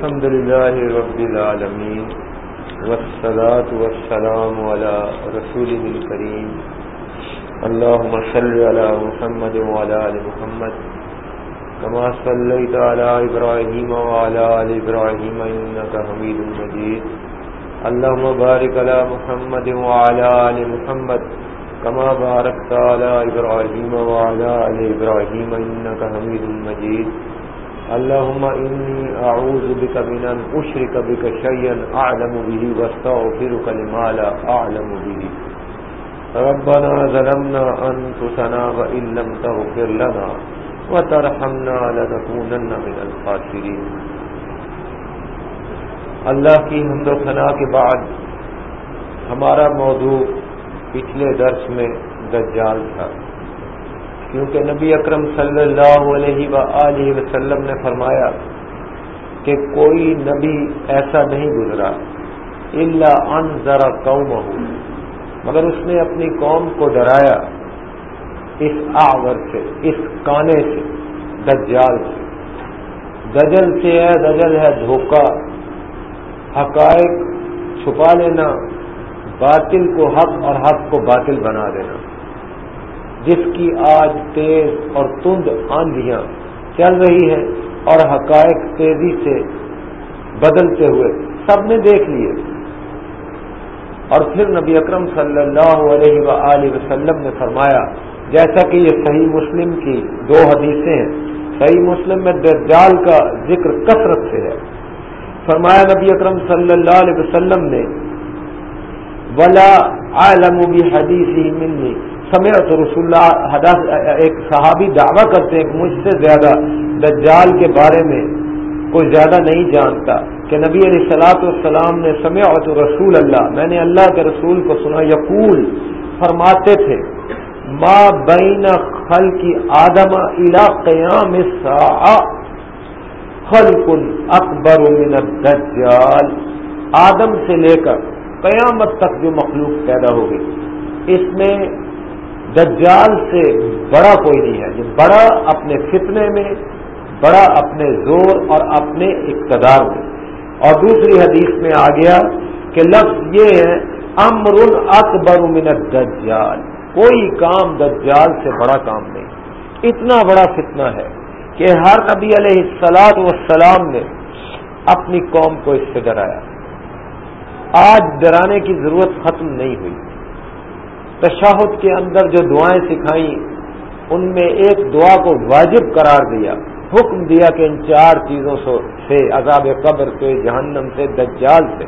الحمد لله رب العالمين، والصلاة والسلام على رسوله الكريم. اللهم صل على محمد وعلى آل محمد، كما صليت على إبراهيم وعلى آل إبراهيم إنك حميد مجيد. اللهم بارك على محمد وعلى آل محمد، كما باركت على إبراهيم وعلى آل إبراهيم إنك حميد مجيد. اللهم إني أعوذ بك من أن أشرك بك شيئا أعلم به واستغفرك لما لا أعلم به. ربنا ظلمنا أنفسنا وإن لم تغفر لنا وترحمنا لنكونن من الخاسرين. اللہ کی حمد و ثناء کے بعد ہمارا موضوع پچھلے درس میں دجال تھا۔ کیونکہ نبی اکرم صلی اللہ علیہ و وسلم نے فرمایا کہ کوئی نبی ایسا نہیں گزرا اللہ ان ذرا قوم ہو مگر اس نے اپنی قوم کو ڈرایا اس آور سے، اس کانے سے، دجال سے۔ دجل سے ہے، دجل ہے دھوکہ۔ حقائق چھپا لینا، باطل کو حق اور حق کو باطل بنا دینا۔ جس کی آج تیز اور تند آندیاں چل رہی ہیں اور حقائق تیزی سے بدلتے ہوئے سب نے دیکھ لیے۔ اور پھر نبی اکرم صلی اللہ علیہ و وسلم نے فرمایا، جیسا کہ یہ صحیح مسلم کی دو حدیثیں ہیں، صحیح مسلم میں دجال کا ذکر کثرت سے ہے۔ فرمایا نبی اکرم صلی اللہ علیہ وسلم نے، ولا عالم بھی حدیث ہی ملنی سمعت رسول اللہ ایک صحابی دعویٰ کرتے ہیں کہ مجھ سے زیادہ دجال کے بارے میں کوئی زیادہ نہیں جانتا کہ نبی علیہ السلاۃ والسلام نے سمعت رسول اللہ میں نے اللہ کے رسول کو سنا یقول فرماتے تھے، ما بین خل کی آدم الا قیام خلق اکبر من الدجال. آدم سے لے کر قیامت تک جو مخلوق پیدا ہوگی اس میں دجال سے بڑا کوئی نہیں ہے، جو بڑا اپنے فتنے میں، بڑا اپنے زور اور اپنے اقتدار میں۔ اور دوسری حدیث میں آ گیا کہ لفظ یہ ہے، امر اکبر من الدجال۔ کوئی کام دجال سے بڑا کام نہیں۔ اتنا بڑا فتنہ ہے کہ ہر نبی علیہ السلاط والسلام نے اپنی قوم کو اس سے ڈرایا۔ آج ڈرانے کی ضرورت ختم نہیں ہوئی۔ تشاہد کے اندر جو دعائیں سکھائیں، ان میں ایک دعا کو واجب قرار دیا، حکم دیا کہ ان چار چیزوں سے عذاب قبر سے جہنم سے، دجال سے،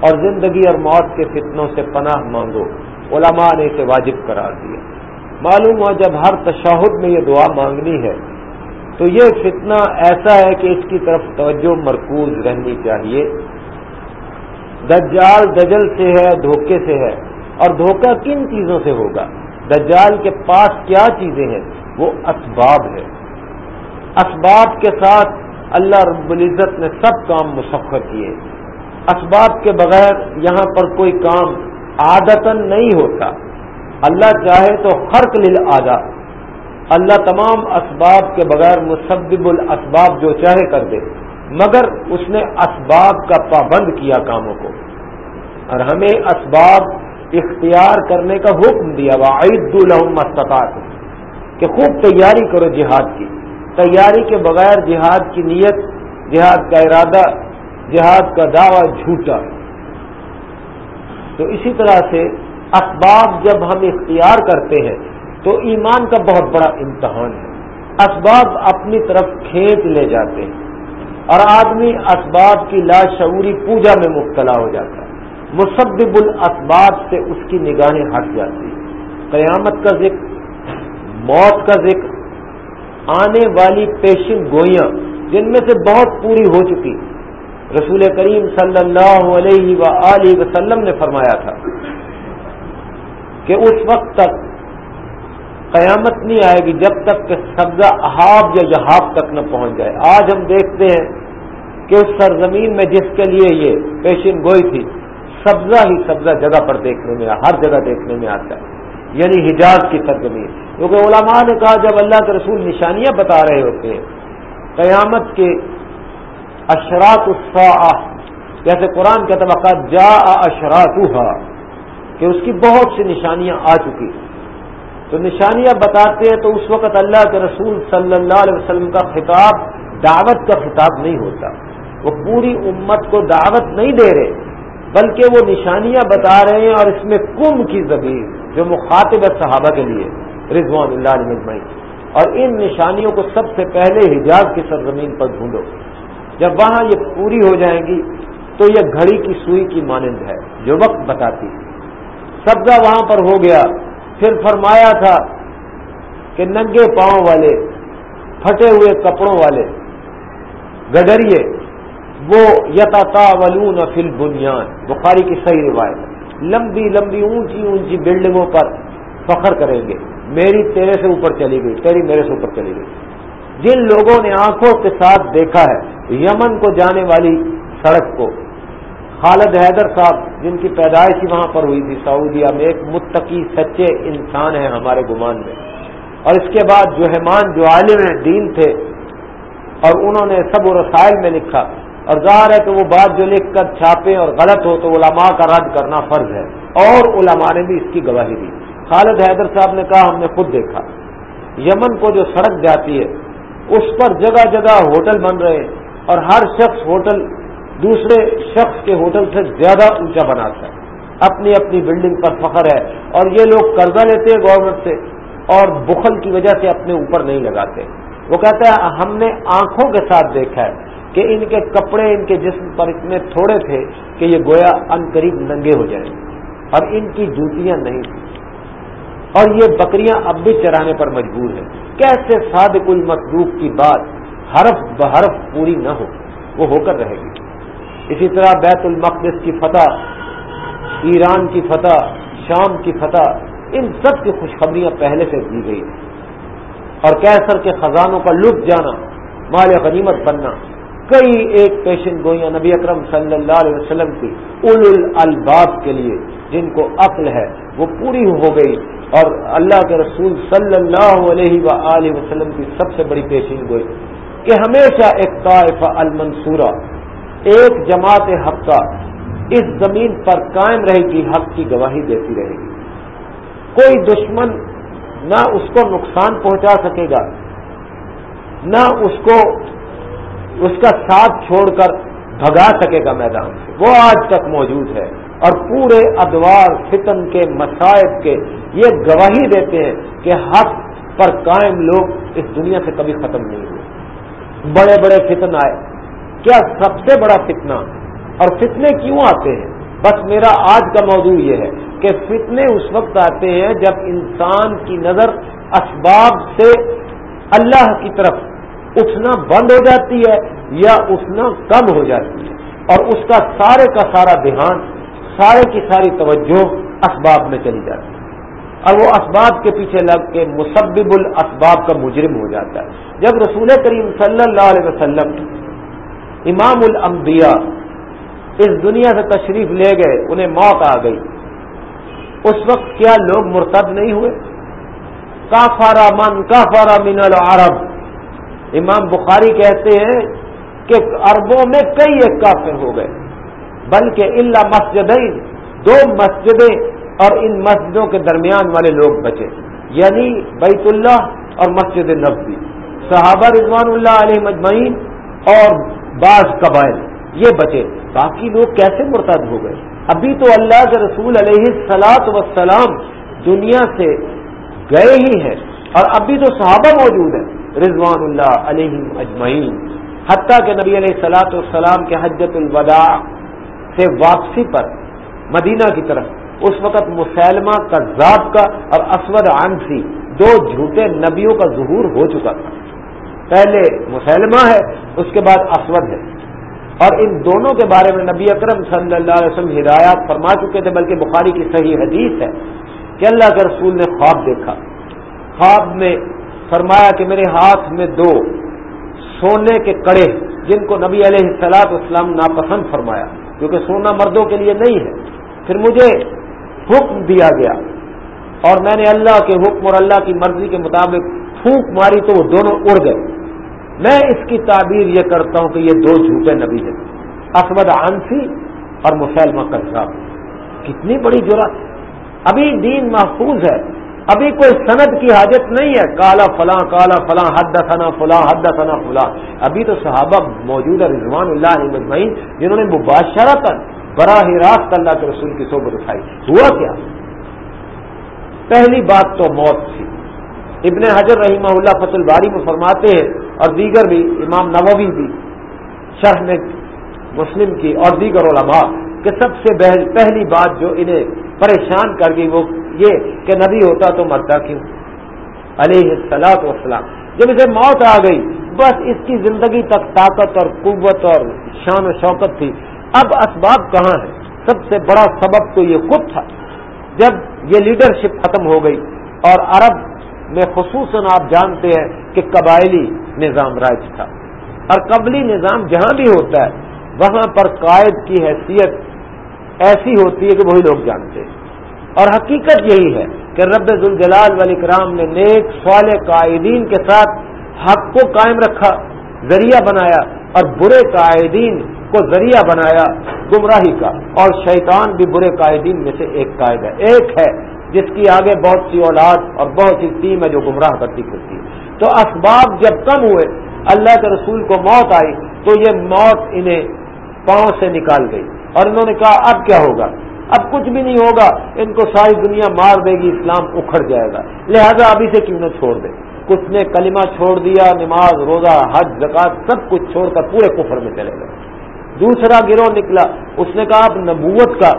اور زندگی اور موت کے فتنوں سے پناہ مانگو۔ علماء نے اسے واجب قرار دیا۔ معلوم ہوا جب ہر تشاہد میں یہ دعا مانگنی ہے، تو یہ فتنہ ایسا ہے کہ اس کی طرف توجہ مرکوز رہنی چاہیے۔ دجال دجل سے ہے، دھوکے سے ہے۔ اور دھوکہ کن چیزوں سے ہوگا؟ دجال کے پاس کیا چیزیں ہیں؟ وہ اسباب ہے اسباب کے ساتھ اللہ رب العزت نے سب کام مسفر کیے۔ اسباب کے بغیر یہاں پر کوئی کام عادتن نہیں ہوتا۔ اللہ چاہے تو خرق لل آدھا اللہ تمام اسباب کے بغیر مسبب الاسباب جو چاہے کر دے۔ مگر اس نے اسباب کا پابند کیا کاموں کو۔ اور ہمیں اسباب اختیار کرنے کا حکم دیا عید الحم استطاعت کہ خوب تیاری کرو جہاد کی۔ تیاری کے بغیر جہاد کی نیت، جہاد کا ارادہ، جہاد کا دعوی جھوٹا۔ تو اسی طرح سے اسباب جب ہم اختیار کرتے ہیں، تو ایمان کا بہت بڑا امتحان ہے۔ اسباب اپنی طرف کھینچ لے جاتے ہیں اور آدمی اسباب کی لاشعوری پوجا میں مبتلا ہو جاتا ہے۔ مسبب الاسباب سے اس کی نگاہیں ہٹ جاتی قیامت کا ذکر، موت کا ذکر، آنے والی پیشن گوئیاں، جن میں سے بہت پوری ہو چکی۔ رسول کریم صلی اللہ علیہ و وسلم نے فرمایا تھا کہ اس وقت تک قیامت نہیں آئے گی جب تک کہ سبزہ احاب یا جہاب تک نہ پہنچ جائے۔ آج ہم دیکھتے ہیں کہ اس سرزمین میں جس کے لیے یہ پیشن گوئی تھی سبزہ ہی سبزہ جگہ پر دیکھنے میں ہر جگہ دیکھنے میں آتا ہے۔ یعنی حجاز کی سرزمین کیونکہ علماء نے کہا جب اللہ کے رسول نشانیاں بتا رہے ہوتے ہیں، قیامت کے اشرات جیسے قرآن کا طبقہ جا اشرات کہ اس کی بہت سی نشانیاں آ چکی۔ تو نشانیاں بتاتے ہیں تو اس وقت اللہ کے رسول صلی اللہ علیہ وسلم کا خطاب، دعوت کا خطاب نہیں ہوتا۔ وہ پوری امت کو دعوت نہیں دے رہے۔ بلکہ وہ نشانیاں بتا رہے ہیں اور اس میں کم کی زمین جو مخاطب ہے صحابہ کے لیے، رضوان اللہ علیہ مجمعی اور ان نشانیوں کو سب سے پہلے حجاز کی سرزمین پر ڈھونڈو۔ جب وہاں یہ پوری ہو جائیں گی تو یہ گھڑی کی سوئی کی مانند ہے، جو وقت بتاتی۔ سبزہ وہاں پر ہو گیا، پھر فرمایا تھا کہ ننگے پاؤں والے، پھٹے ہوئے کپڑوں والے، گڈریے وہ یتا ولون فل بنیاد بخاری کی صحیح روایت لمبی لمبی اونچی اونچی بلڈنگوں پر فخر کریں گے۔ میری تیرے سے اوپر چلی گئی، تیری میرے سے اوپر چلی گئی۔ جن لوگوں نے آنکھوں کے ساتھ دیکھا ہے، یمن کو جانے والی سڑک کو، خالد حیدر صاحب، جن کی پیدائش ہی وہاں پر ہوئی تھی سعودیہ میں ایک متقی، سچے انسان ہیں ہمارے گمان میں۔ اور اس کے بعد جو حمان جو عالم دین تھے، اور انہوں نے سب و رسائل میں لکھا۔ اور ظاہر ہے کہ وہ بات جو لکھ کر چھاپے اور غلط ہو تو علماء کا رد کرنا فرض ہے اور علماء نے بھی اس کی گواہی دی۔ خالد حیدر صاحب نے کہا، ہم نے خود دیکھا۔ یمن کو جو سڑک جاتی ہے، اس پر جگہ جگہ ہوٹل بن رہے ہیں اور ہر شخص ہوٹل، دوسرے شخص کے ہوٹل سے زیادہ اونچا بناتا ہے۔ اپنی اپنی بلڈنگ پر فخر ہے اور یہ لوگ قرضہ لیتے ہیں گورنمنٹ سے اور بخل کی وجہ سے اپنے اوپر نہیں لگاتے۔ وہ کہتا ہے، ہم نے آنکھوں کے ساتھ دیکھا ہے۔ کہ ان کے کپڑے ان کے جسم پر اتنے تھوڑے تھے کہ یہ گویا ان قریب ننگے ہو جائیں اور ان کی جوتیاں نہیں تھیں۔ اور یہ بکریاں اب بھی چرانے پر مجبور ہیں۔ کیسے صادق المسلوق کی بات حرف بحرف پوری نہ ہو، وہ ہو کر رہے گی۔ اسی طرح بیت المقدس کی فتح، ایران کی فتح، شام کی فتح، ان سب کی خوشخبریاں پہلے سے دی گئی ہیں۔ اور کیسر کے خزانوں کا لطف جانا، مال غنیمت بننا کئی ایک پیشن گوئیاں نبی اکرم صلی اللہ علیہ وسلم کی اول الباب کے لیے جن کو عقل ہے، وہ پوری ہو گئی اور اللہ کے رسول صلی اللہ علیہ و وسلم کی سب سے بڑی پیشین گوئی کہ ہمیشہ ایک طائفہ المنصورہ، ایک جماعت حق کا اس زمین پر قائم رہے گی، حق کی گواہی دیتی رہے گی۔ کوئی دشمن نہ اس کو نقصان پہنچا سکے گا، نہ اس کو اس کا ساتھ چھوڑ کر بھگا سکے گا میدان سے۔ وہ آج تک موجود ہے۔ اور پورے ادوار، فتن کے مسائب کے یہ گواہی دیتے ہیں کہ حق پر قائم لوگ اس دنیا سے کبھی ختم نہیں ہوئے۔ بڑے بڑے فتن آئے۔ کیا سب سے بڑا فتنہ؟ اور فتنے کیوں آتے ہیں؟ بس میرا آج کا موضوع یہ ہے کہ فتنے اس وقت آتے ہیں جب انسان کی نظر اسباب سے اللہ کی طرف اٹھنا بند ہو جاتی ہے یا اٹھنا کم ہو جاتی ہے۔ اور اس کا سارے کا سارا دھیان، سارے کی ساری توجہ اسباب میں چلی جاتی ہے۔ اور وہ اسباب کے پیچھے لگ کے مسبب الاسباب کا مجرم ہو جاتا ہے۔ جب رسول کریم صلی اللہ علیہ وسلم امام الانبیاء اس دنیا سے تشریف لے گئے، انہیں موت آ گئی۔ اس وقت کیا لوگ مرتد نہیں ہوئے؟ کافارا من کافارا من العرب۔ امام بخاری کہتے ہیں کہ اربوں میں کئی ایک کافر ہو گئے، بلکہ اللہ مسجدیں دو مسجدیں اور ان مسجدوں کے درمیان والے لوگ بچے یعنی بیت اللہ اور مسجد نبوی۔ صحابہ رضوان اللہ علیہ مجمعین اور بعض قبائل یہ بچے۔ باقی لوگ کیسے مرتد ہو گئے؟ ابھی تو اللہ کے رسول علیہ سلاط وسلام دنیا سے گئے ہی ہیں اور ابھی تو صحابہ موجود ہیں۔ رضوان اللہ علیہ اجمعین، حتیٰ کہ نبی علیہ سلاۃ والسلام کے حجت الوداع سے واپسی پر مدینہ کی طرف، اس وقت مسلمہ کذاب کا اور اسود عنسی دو جھوٹے نبیوں کا ظہور ہو چکا تھا۔ پہلے مسلمہ ہے، اس کے بعد اسود ہے۔ اور ان دونوں کے بارے میں نبی اکرم صلی اللہ علیہ وسلم ہدایات فرما چکے تھے، بلکہ بخاری کی صحیح حدیث ہے کہ اللہ کے رسول نے خواب دیکھا۔ خواب میں فرمایا کہ میرے ہاتھ میں دو سونے کے کڑے جن کو نبی علیہ السلاط اسلام ناپسند فرمایا، کیونکہ سونا مردوں کے لیے نہیں ہے۔ پھر مجھے حکم دیا گیا، اور میں نے اللہ کے حکم اور اللہ کی مرضی کے مطابق پھونک ماری تو وہ دونوں اڑ گئے۔ میں اس کی تعبیر یہ کرتا ہوں کہ یہ دو جھوٹے نبی ہیں اسمد عنسی اور مسلمہ قزاب کتنی بڑی جرات ابھی دین محفوظ ہے ابھی کوئی سند کی حاجت نہیں ہے۔ کالا فلاں کالا فلاں حد ثنا فلاں حد ثنا فلاں۔ ابھی تو صحابہ موجود ہے رضوان اللہ علیہ مجمعین، جنہوں نے مباشرت براہ راست اللہ کے رسول کی صحبت اٹھائی۔ ہوا کیا؟ پہلی بات تو موت تھی۔ ابن حجر رحمہ اللہ فت الباری میں فرماتے ہیں، اور دیگر بھی، امام نووی بھی، شرح میں مسلم کی اور دیگر علماء، کہ سب سے پہلی بات جو انہیں پریشان کر گئی وہ یہ کہ نبی ہوتا تو مرتا کیوں؟ علیہ السلاط وسلام جب اسے موت آ گئی، بس اس کی زندگی تک طاقت اور قوت اور شان و شوقت تھی۔ اب اسباب کہاں ہے سب سے بڑا سبب تو یہ خود تھا۔ جب یہ لیڈرشپ ختم ہو گئی اور عرب میں خصوصاً آپ جانتے ہیں کہ قبائلی نظام رائج تھا۔ اور قبلی نظام جہاں بھی ہوتا ہے، وہاں پر قائد کی حیثیت ایسی ہوتی ہے کہ وہی لوگ جانتے ہیں۔ اور حقیقت یہی ہے کہ رب ذوالجلال ولی کرام نے نیک سوال قائدین کے ساتھ حق کو قائم رکھا، ذریعہ بنایا اور برے قائدین کو ذریعہ بنایا گمراہی کا، اور شیطان بھی برے قائدین میں سے ایک قائد ہے۔ ایک ہے جس کی آگے بہت سی اولاد اور بہت سی ٹیم ہے جو گمراہ کرتی کرتی ہے۔ تو اسباب جب کم ہوئے، اللہ کے رسول کو موت آئی تو یہ موت انہیں پاؤں سے نکال گئی اور انہوں نے کہا، اب کیا ہوگا؟ اب کچھ بھی نہیں ہوگا، ان کو ساری دنیا مار دے گی، اسلام اکھڑ جائے گا۔ لہذا ابھی سے کیوں نہ چھوڑ دے؟ کچھ نے کلمہ چھوڑ دیا، نماز، روزہ، حج زکات سب کچھ چھوڑ کر پورے کفر میں چلے گئے۔ دوسرا گروہ نکلا، اس نے کہا، اب نبوت کا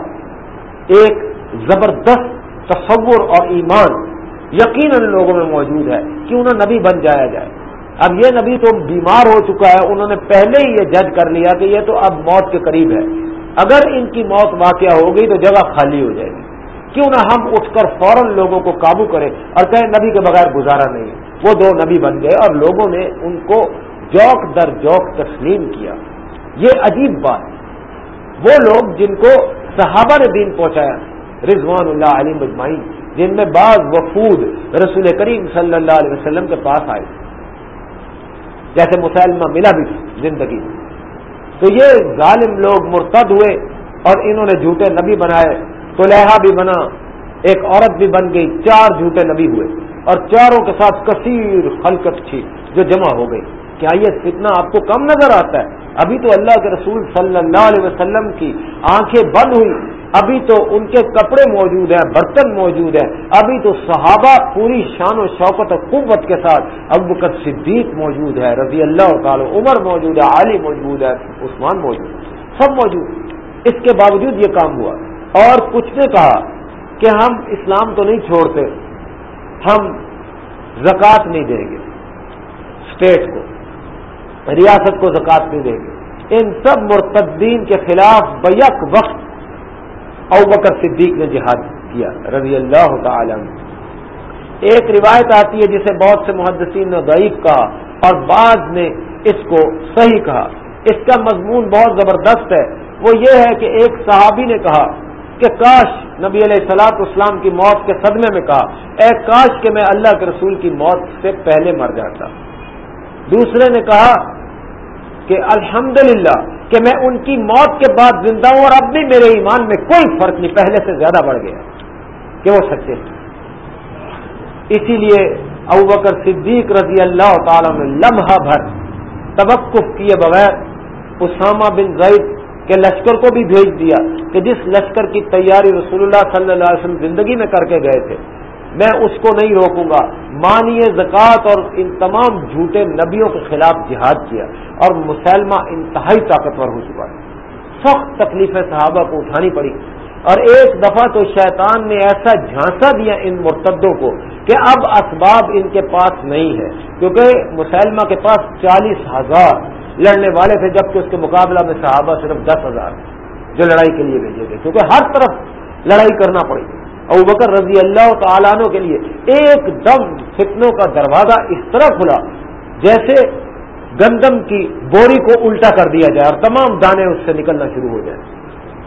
ایک زبردست تصور اور ایمان یقیناً لوگوں میں موجود ہے کہ انہیں نبی بن جایا جائے۔ اب یہ نبی تو بیمار ہو چکا ہے، انہوں نے پہلے ہی یہ جج کر لیا کہ یہ تو اب موت کے قریب ہے۔ اگر ان کی موت واقع ہو گئی تو جگہ خالی ہو جائے گی۔ کیوں نہ ہم اٹھ کر فوراً لوگوں کو قابو کریں اور کہیں نبی کے بغیر گزارا نہیں۔ وہ دو نبی بن گئے اور لوگوں نے ان کو جوک در جوک تسلیم کیا۔ یہ عجیب بات۔ وہ لوگ جن کو صحابہ نے دین پہنچایا، رضوان اللہ علی مجمعین، جن میں بعض وفود رسول کریم صلی اللہ علیہ وسلم کے پاس آئے۔ جیسے مسلمہ ملا بھی زندگی میں۔ تو یہ ظالم لوگ مرتد ہوئے اور انہوں نے جھوٹے نبی بنائے تو لہا بھی بنا، ایک عورت بھی بن گئی، چار جھوٹے نبی ہوئے اور چاروں کے ساتھ کثیر خلقت تھی جو جمع ہو گئی۔ کیا یہ فتنہ آپ کو کم نظر آتا ہے؟ ابھی تو اللہ کے رسول صلی اللہ علیہ وسلم کی آنکھیں بند ہوئی۔ ابھی تو ان کے کپڑے موجود ہیں، برتن موجود ہیں۔ ابھی تو صحابہ پوری شان و شوقت و قوت کے ساتھ ابو بکر صدیق موجود ہے، رضی اللہ تعالی، عمر موجود ہے، علی موجود ہے، عثمان موجود ہے سب موجود۔ اس کے باوجود یہ کام ہوا۔ اور کچھ نے کہا کہ ہم اسلام تو نہیں چھوڑتے، ہم زکوٰۃ نہیں دیں گے اسٹیٹ کو، ریاست کو زکوٰۃ نہیں دیں گے۔ ان سب مرتدین کے خلاف بیک وقت اوبکر صدیق نے جہاد کیا، رضی اللہ تعالی ایک روایت آتی ہے جسے بہت سے محدثین نے ضعیف کہا اور بعض نے اس کو صحیح کہا۔ اس کا مضمون بہت زبردست ہے۔ وہ یہ ہے کہ ایک صحابی نے کہا کہ کاش نبی علیہ السلاط اسلام کی موت کے صدمے میں کہا۔ اے کاش کہ میں اللہ کے رسول کی موت سے پہلے مر جاتا۔ دوسرے نے کہا کہ الحمد کہ میں ان کی موت کے بعد زندہ ہوں اور اب بھی میرے ایمان میں کوئی فرق نہیں، پہلے سے زیادہ بڑھ گیا کہ وہ سچے اسی لیے ابو بکر صدیق رضی اللہ تعالی میں لمحہ بھر توقف کیے بغیر اسامہ بن زید کہ لشکر کو بھی بھیج دیا کہ جس لشکر کی تیاری رسول اللہ صلی اللہ علیہ وسلم زندگی میں کر کے گئے تھے میں اس کو نہیں روکوں گا۔ مانیے زکوٰۃ اور ان تمام جھوٹے نبیوں کے خلاف جہاد کیا۔ اور مسلمہ انتہائی طاقتور ہو چکا۔ ہے سخت تکلیفیں صحابہ کو اٹھانی پڑی۔ اور ایک دفعہ تو شیطان نے ایسا جھانسا دیا ان مرتدوں کو کہ اب اسباب ان کے پاس نہیں ہے۔ کیونکہ مسلمہ کے پاس چالیس ہزار لڑنے والے تھے، جبکہ اس کے مقابلہ میں صحابہ صرف دس ہزار جو لڑائی کے لیے بھیجے گئے۔ کیونکہ ہر طرف لڑائی کرنا پڑی۔ ابو بکر رضی اللہ تعالیٰ عنہ کے لیے ایک دم فتنوں کا دروازہ اس طرح کھلا جیسے گندم کی بوری کو الٹا کر دیا جائے اور تمام دانے اس سے نکلنا شروع ہو جائیں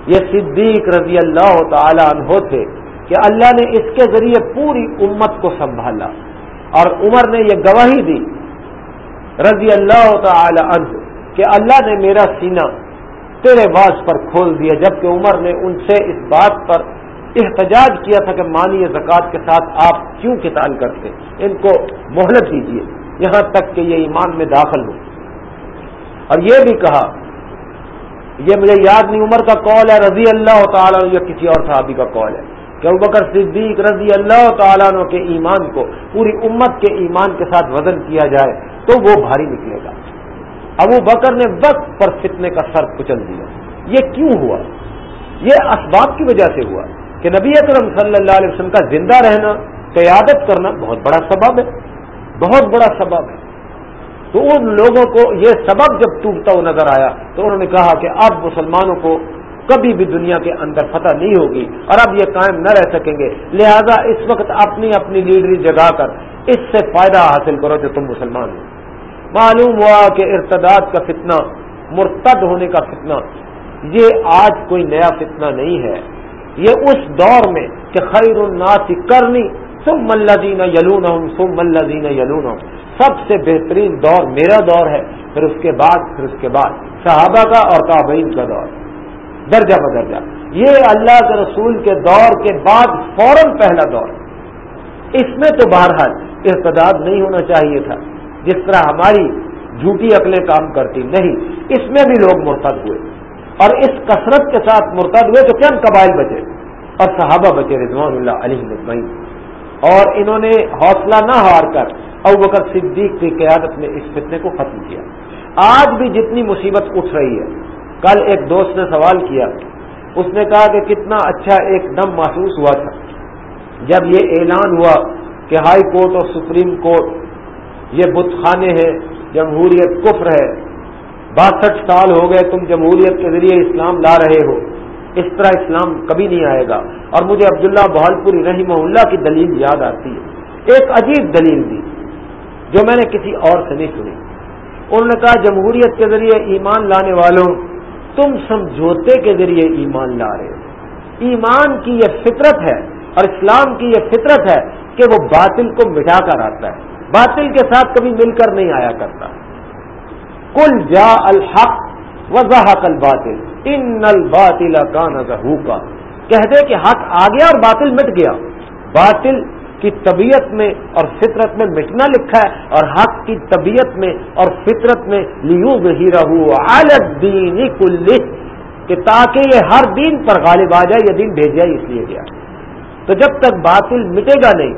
یہ صدیق رضی اللہ تعالی عنہ تھے کہ اللہ نے اس کے ذریعے پوری امت کو سنبھالا اور عمر نے یہ گواہی دی رضی اللہ تعالی عنہ کہ اللہ نے میرا سینہ تیرے باز پر کھول دیا جبکہ عمر نے ان سے اس بات پر احتجاج کیا تھا کہ مانی زکوٰۃ کے ساتھ آپ کیوں قتال کرتے؟ ان کو مہلت دیجیے یہاں تک کہ یہ ایمان میں داخل ہو۔ اور یہ بھی کہا، یہ مجھے یاد نہیں، عمر کا کال ہے، رضی اللہ تعالیٰ یا کسی اور صحابی کا کال ہے کہ بکر صدیق رضی اللہ تعالیٰ عنہ کے ایمان کو پوری امت کے ایمان کے ساتھ وزن کیا جائے تو وہ بھاری نکلے گا۔ ابو بکر نے وقت پر فتنے کا سر کچل دیا۔ یہ کیوں ہوا؟ یہ اسباب کی وجہ سے ہوا۔ کہ نبی اکرم صلی اللہ علیہ وسلم کا زندہ رہنا، قیادت کرنا بہت بڑا سبب ہے، بہت بڑا سبب ہے۔ تو ان لوگوں کو یہ سبب جب ٹوٹتا ہوا نظر آیا، تو انہوں نے کہا کہ اب مسلمانوں کو کبھی بھی دنیا کے اندر فتح نہیں ہوگی اور اب یہ قائم نہ رہ سکیں گے۔ لہذا اس وقت اپنی اپنی لیڈری جگا کر اس سے فائدہ حاصل کرو جو تم مسلمان ہو۔ معلوم ہوا کہ ارتداد کا فتنہ، مرتد ہونے کا فتنہ، یہ آج کوئی نیا فتنہ نہیں ہے۔ یہ اس دور میں کہ خیر الناس کرنی سم ملین یلون سم ملین یلون سب سے بہترین دور میرا دور ہے، پھر اس کے بعد، پھر اس کے بعد۔ صحابہ کا اور تابعین کا دور۔ درجہ بدرجہ۔ یہ اللہ کے رسول کے دور کے بعد فوراً پہلا دور۔ اس میں تو بہرحال ارتداد نہیں ہونا چاہیے تھا۔ جس طرح ہماری جھوٹی عقلیں کام کرتی، نہیں۔ اس میں بھی لوگ مرتد ہوئے۔ اور اس کثرت کے ساتھ مرتد ہوئے تو چند قبائل بچے؟ اور صحابہ بچے رضوان اللہ علیہ اور انہوں نے حوصلہ نہ ہار کر ابو بکر صدیق کی قیادت میں اس فتنے کو ختم کیا۔ آج بھی جتنی مصیبت اٹھ رہی ہے، کل ایک دوست نے سوال کیا۔ اس نے کہا کہ کتنا اچھا ایک دم محسوس ہوا تھا۔ جب یہ اعلان ہوا کہ ہائی کورٹ اور سپریم کورٹ یہ بت خانے ہیں، جمہوریت کفر ہے باسٹھ سال ہو گئے تم جمہوریت کے ذریعے اسلام لا رہے ہو۔ اس طرح اسلام کبھی نہیں آئے گا۔ اور مجھے عبداللہ بہالپوری رحمہ اللہ کی دلیل یاد آتی ہے۔ ایک عجیب دلیل دی، جو میں نے کسی اور سے نہیں سنی۔ انہوں نے کہا، جمہوریت کے ذریعے ایمان لانے والوں تم سمجھوتے کے ذریعے ایمان لا رہے ہو۔ ایمان کی یہ فطرت ہے اور اسلام کی یہ فطرت ہے کہ وہ باطل کو مٹا کر آتا ہے۔ باطل کے ساتھ کبھی مل کر نہیں آیا کرتا۔ کل جا الحق وضاحت الباطل. ان الباطل کا نظر کا کہہ دے کہ حق آ گیا اور باطل مٹ گیا. باطل کی طبیعت میں اور فطرت میں مٹنا لکھا ہے اور حق کی طبیعت میں اور فطرت میں لیو ہی رہو دین کل کہ تاکہ یہ ہر دین پر غالب آ جائے، یہ دین بھیجا اس لیے گیا. تو جب تک باطل مٹے گا نہیں،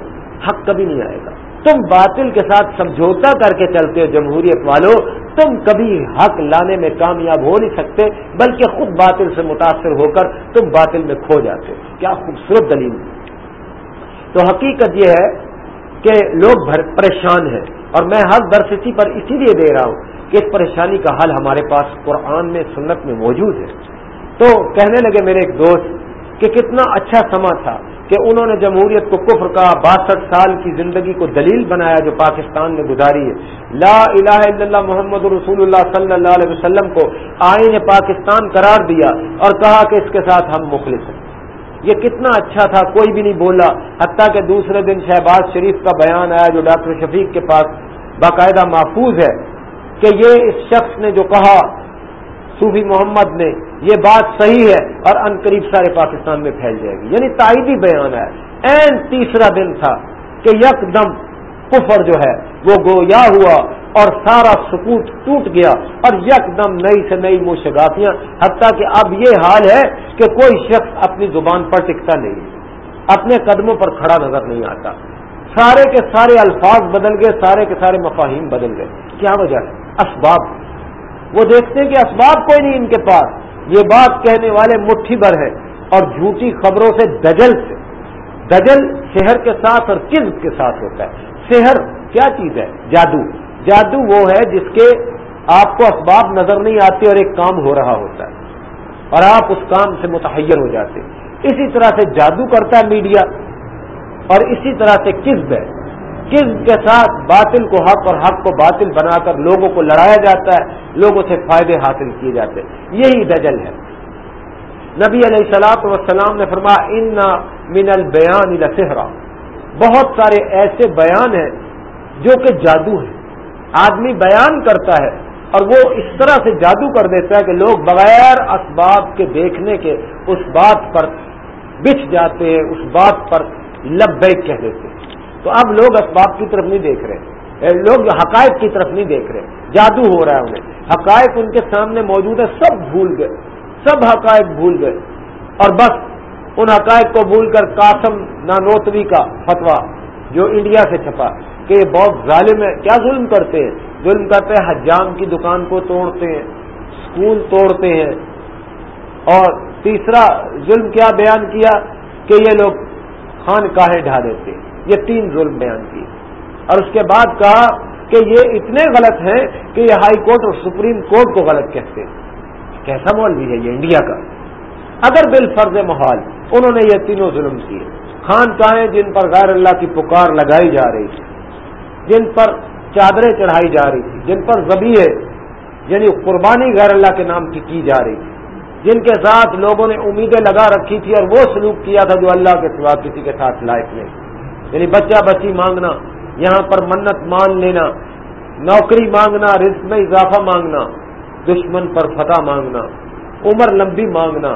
حق کبھی نہیں آئے گا. تم باطل کے ساتھ سمجھوتا کر کے چلتے ہو جمہوریت والوں تم کبھی حق لانے میں کامیاب ہو نہیں سکتے، بلکہ خود باطل سے متاثر ہو کر تم باطل میں کھو جاتے ہو۔ کیا خوبصورت دلیل۔ تو حقیقت یہ ہے کہ لوگ پریشان ہیں۔ اور میں ہر درس اسی پر اسی لیے دے رہا ہوں کہ اس پریشانی کا حل ہمارے پاس قرآن میں، سنت میں موجود ہے۔ تو کہنے لگے میرے ایک دوست کہ کتنا اچھا سما تھا۔ کہ انہوں نے جمہوریت کو کفر کا باسٹھ سال کی زندگی کو دلیل بنایا جو پاکستان میں گزاری ہے۔ لا الہ الا اللہ محمد رسول اللہ صلی اللہ علیہ وسلم کو آئین پاکستان قرار دیا اور کہا کہ اس کے ساتھ ہم مخلص ہیں۔ یہ کتنا اچھا تھا، کوئی بھی نہیں بولا۔ حتیٰ کہ دوسرے دن شہباز شریف کا بیان آیا جو ڈاکٹر شفیق کے پاس باقاعدہ محفوظ ہے کہ یہ اس شخص نے جو کہا صوفی محمد نے یہ بات صحیح ہے اور ان قریب سارے پاکستان میں پھیل جائے گی۔ یعنی تائیدی بیان ہے۔ این تیسرا دن تھا کہ یک دم کفر جو ہے وہ گویا ہوا اور سارا سکوت ٹوٹ گیا اور یک دم نئی سے نئی منہ حتیٰ کہ اب یہ حال ہے کہ کوئی شخص اپنی زبان پر ٹکتا نہیں اپنے قدموں پر کھڑا نظر نہیں آتا۔ سارے کے سارے الفاظ بدل گئے، سارے کے سارے مفاہیم بدل گئے۔ کیا وجہ ہے؟ اسباب۔ وہ دیکھتے ہیں کہ اسباب کوئی نہیں ان کے پاس۔ یہ بات کہنے والے مٹھی بھر ہے اور جھوٹی خبروں سے دجل سے۔ دجل شہر کے ساتھ اور کز کے ساتھ ہوتا ہے۔ شہر کیا چیز ہے؟ جادو۔ جادو وہ ہے جس کے آپ کو اسباب نظر نہیں آتے اور ایک کام ہو رہا ہوتا ہے۔ اور آپ اس کام سے متحیر ہو جاتے اسی طرح سے جادو کرتا ہے میڈیا اور اسی طرح سے کزب ہے۔ کزب کے ساتھ باطل کو حق اور حق کو باطل بنا کر لوگوں کو لڑایا جاتا ہے، لوگوں سے فائدے حاصل کیے جاتے ہیں۔ یہی دجل ہے۔ نبی علیہ السلاط وسلام نے فرمایا، ان من البیان بہت سارے ایسے بیان ہیں جو کہ جادو ہیں۔ آدمی بیان کرتا ہے اور وہ اس طرح سے جادو کر دیتا ہے کہ لوگ بغیر اسباب کے دیکھنے کے اس بات پر بچ جاتے ہیں، اس بات پر لب بیک کہہ دیتے ہیں۔ تو اب لوگ اسباب کی طرف نہیں دیکھ رہے لوگ حقائق کی طرف نہیں دیکھ رہے جادو ہو رہا ہے انہیں۔ حقائق ان کے سامنے موجود ہے سب بھول گئے۔ سب حقائق بھول گئے۔ اور بس ان حقائق کو بھول کر قاسم نانوتوی کا فتوا جو انڈیا سے چھپا کہ یہ بہت ظالم ہے۔ کیا ظلم کرتے ہیں؟ ظلم کرتے ہیں، حجام کی دکان کو توڑتے ہیں اسکول توڑتے ہیں۔ اور تیسرا، ظلم کیا بیان کیا کہ یہ لوگ خان کاہیں ڈھا دیتے ہیں۔ یہ تین ظلم بیان کیے اور اس کے بعد کہا کہ یہ اتنے غلط ہیں کہ یہ ہائی کورٹ اور سپریم کورٹ کو غلط کہتے ہیں۔ کیسا مول بھی ہے یہ؟ انڈیا کا۔ اگر بال فرض محال انہوں نے یہ تینوں ظلم کیے خان کہیں جن پر غیر اللہ کی پکار لگائی جا رہی تھی، جن پر چادریں چڑھائی جا رہی تھی، جن پر زبی یعنی قربانی غیر اللہ کے نام کی کی جا رہی تھی، جن کے ساتھ لوگوں نے امیدیں لگا رکھی تھی اور وہ سلوک کیا تھا جو اللہ کے سوا کسی کے ساتھ لائق نہیں۔ یعنی بچہ بچی مانگنا، یہاں پر منت مان لینا، نوکری مانگنا، رزق میں اضافہ مانگنا، دشمن پر فتح مانگنا، عمر لمبی مانگنا،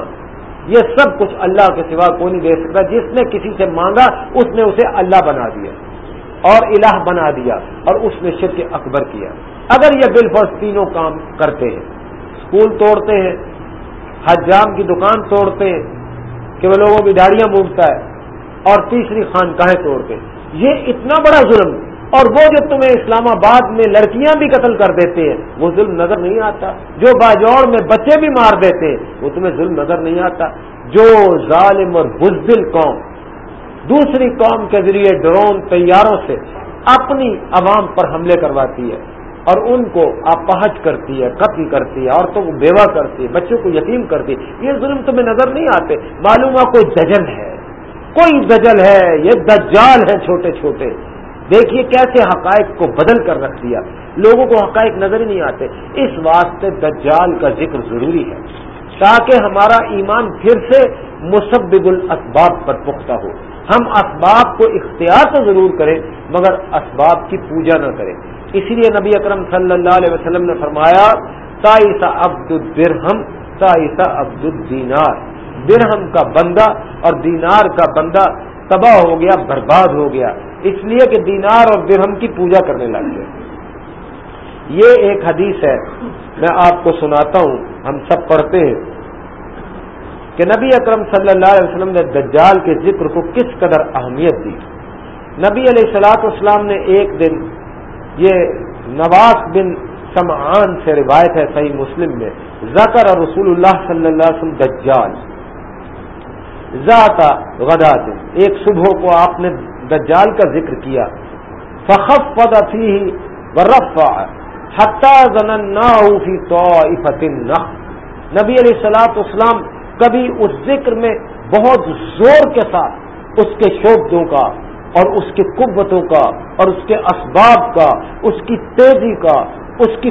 یہ سب کچھ اللہ کے سوا کو نہیں دے سکتا۔ جس نے کسی سے مانگا، اس نے اسے اللہ بنا دیا، اور الہ بنا دیا، اور اس نے شرک اکبر کیا۔ اگر یہ بل تینوں کام کرتے ہیں اسکول توڑتے ہیں، حجام کی دکان توڑتے ہیں، کہ وہ لوگوں کی ڈاڑیاں مونگتا ہے اور تیسری خانقاہیں توڑتے ہیں یہ اتنا بڑا ظلم۔ اور وہ جو تمہیں اسلام آباد میں لڑکیاں بھی قتل کر دیتے ہیں، وہ ظلم نظر نہیں آتا۔ جو باجوڑ میں بچے بھی مار دیتے ہیں، وہ تمہیں ظلم نظر نہیں آتا۔ جو ظالم اور بزدل قوم، دوسری قوم کے ذریعے ڈرون طیاروں سے اپنی عوام پر حملے کرواتی ہے اور ان کو اپہج کرتی ہے، قتل کرتی ہے، عورتوں کو بیوہ کرتی ہے، بچوں کو یتیم کرتی ہے۔ یہ ظلم تمہیں نظر نہیں آتے۔ معلوم کوئی دجن ہے۔ کوئی دجل ہے، یہ دجال ہے چھوٹے چھوٹے۔ دیکھیے کیسے حقائق کو بدل کر رکھ دیا۔ لوگوں کو حقائق نظر ہی نہیں آتے۔ اس واسطے دجال کا ذکر ضروری ہے۔ تاکہ ہمارا ایمان پھر سے مسبب الاسباب پر پختہ ہو۔ ہم اسباب کو اختیار تو ضرور کریں، مگر اسباب کی پوجا نہ کریں۔ اسی لیے نبی اکرم صلی اللہ علیہ وسلم نے فرمایا تائسا عبد الدرہم تائسا عبد الدینار درہم کا بندہ اور دینار کا بندہ تباہ ہو گیا، برباد ہو گیا۔ اس لیے کہ دینار اور درہم کی پوجا کرنے لگ گئے۔ یہ ایک حدیث ہے۔ میں آپ کو سناتا ہوں۔ ہم سب پڑھتے ہیں کہ نبی اکرم صلی اللہ علیہ وسلم نے دجال کے ذکر کو کس قدر اہمیت دی۔ نبی علیہ السلاط اسلام نے ایک دن یہ نواز بن سمعان سے روایت ہے صحیح مسلم میں زکر اور رسول اللہ صلی اللہ علیہ وسلم دجال۔ ذاتا غدا ایک صبح کو آپ نے دجال کا ذکر کیا. فخف پدا فی رفا حتہ نبی علیہ السلاط اسلام کبھی اس ذکر میں بہت زور کے ساتھ اس کے شوبوں کا اور اس کی قوتوں کا اور اس کے اسباب کا، اس کی تیزی کا، اس کی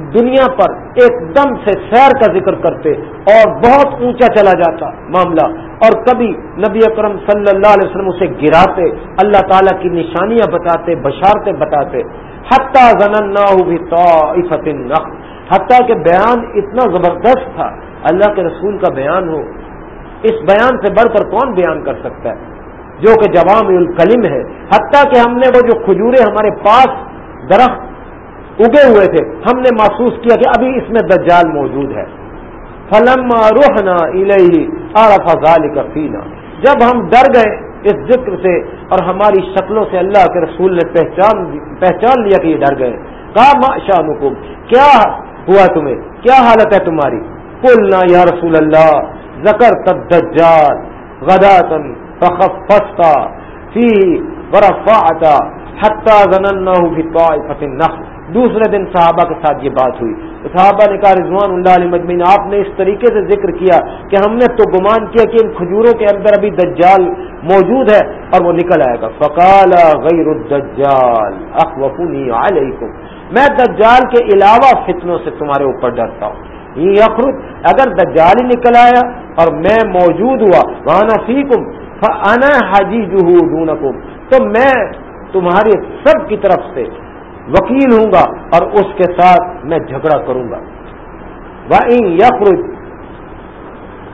دنیا پر ایک دم سے سیر کا ذکر کرتے اور بہت اونچا چلا جاتا معاملہ اور کبھی نبی اکرم صلی اللہ علیہ وسلم اسے گراتے، اللہ تعالیٰ کی نشانیاں بتاتے بشارتے بتاتے۔ حتیٰ زنن نہ حتیٰ کہ بیان اتنا زبردست تھا۔ اللہ کے رسول کا بیان ہو۔ اس بیان سے بڑھ کر کون بیان کر سکتا ہے؟ جو کہ جوام الکلم ہے۔ حتیٰ کہ ہم نے وہ جو کھجورے ہمارے پاس درخت اگے ہوئے تھے۔ ہم نے محسوس کیا کہ ابھی اس میں دجال موجود ہے۔ فلم روحنا فضال کا فینا جب ہم ڈر گئے اس ذکر سے اور ہماری شکلوں سے اللہ کے رسول نے پہچان پہچان لیا کہ یہ ڈر گئے۔ کہا شاہ کیا ہوا تمہیں؟ کیا حالت ہے تمہاری؟ کلنا یا رسول اللہ زکر تب دجال غدا تن فخفستا فی برفا حتہ زنن نہ دوسرے دن صحابہ کے ساتھ یہ بات ہوئی. تو صحابہ نے کہا، رضوان اللہ علیہ مجمین آپ نے اس طریقے سے ذکر کیا کہ ہم نے تو گمان کیا کہ ان کھجوروں کے اندر ابھی دجال موجود ہے اور وہ نکل آئے گا۔ فقال غیر الدجال، اخوفنی علیکم۔ میں دجال کے علاوہ فتنوں سے تمہارے اوپر ڈرتا ہوں۔ یہ اخرت اگر دجال ہی نکل آیا اور میں موجود ہوا وہاں فیکم فانا حاجی جو تو میں تمہاری سب کی طرف سے وکیل ہوں گا اور اس کے ساتھ میں جھگڑا کروں گا۔ وہ یخرج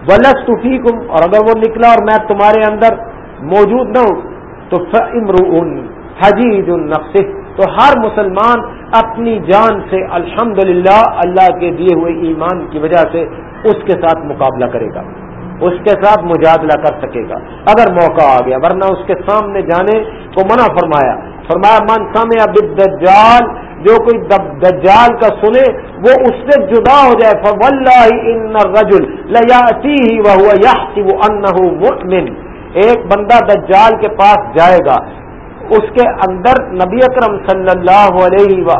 ولستفیکم اور اگر وہ نکلا اور میں تمہارے اندر موجود نہ ہوں، تو فمر حجیز النقص تو ہر مسلمان اپنی جان سے الحمد اللہ کے دیے ہوئے ایمان کی وجہ سے اس کے ساتھ مقابلہ کرے گا۔ اس کے ساتھ مجادلہ کر سکے گا۔ اگر موقع آ گیا، ورنہ اس کے سامنے جانے کو منع فرمایا۔ فرمایا، من سامع اب دجال جو کوئی دجال کا سنے، وہ اس سے جدا ہو جائے۔ رجل مؤمن۔ ایک بندہ دجال کے پاس جائے گا، اس کے اندر نبی اکرم صلی اللہ علیہ و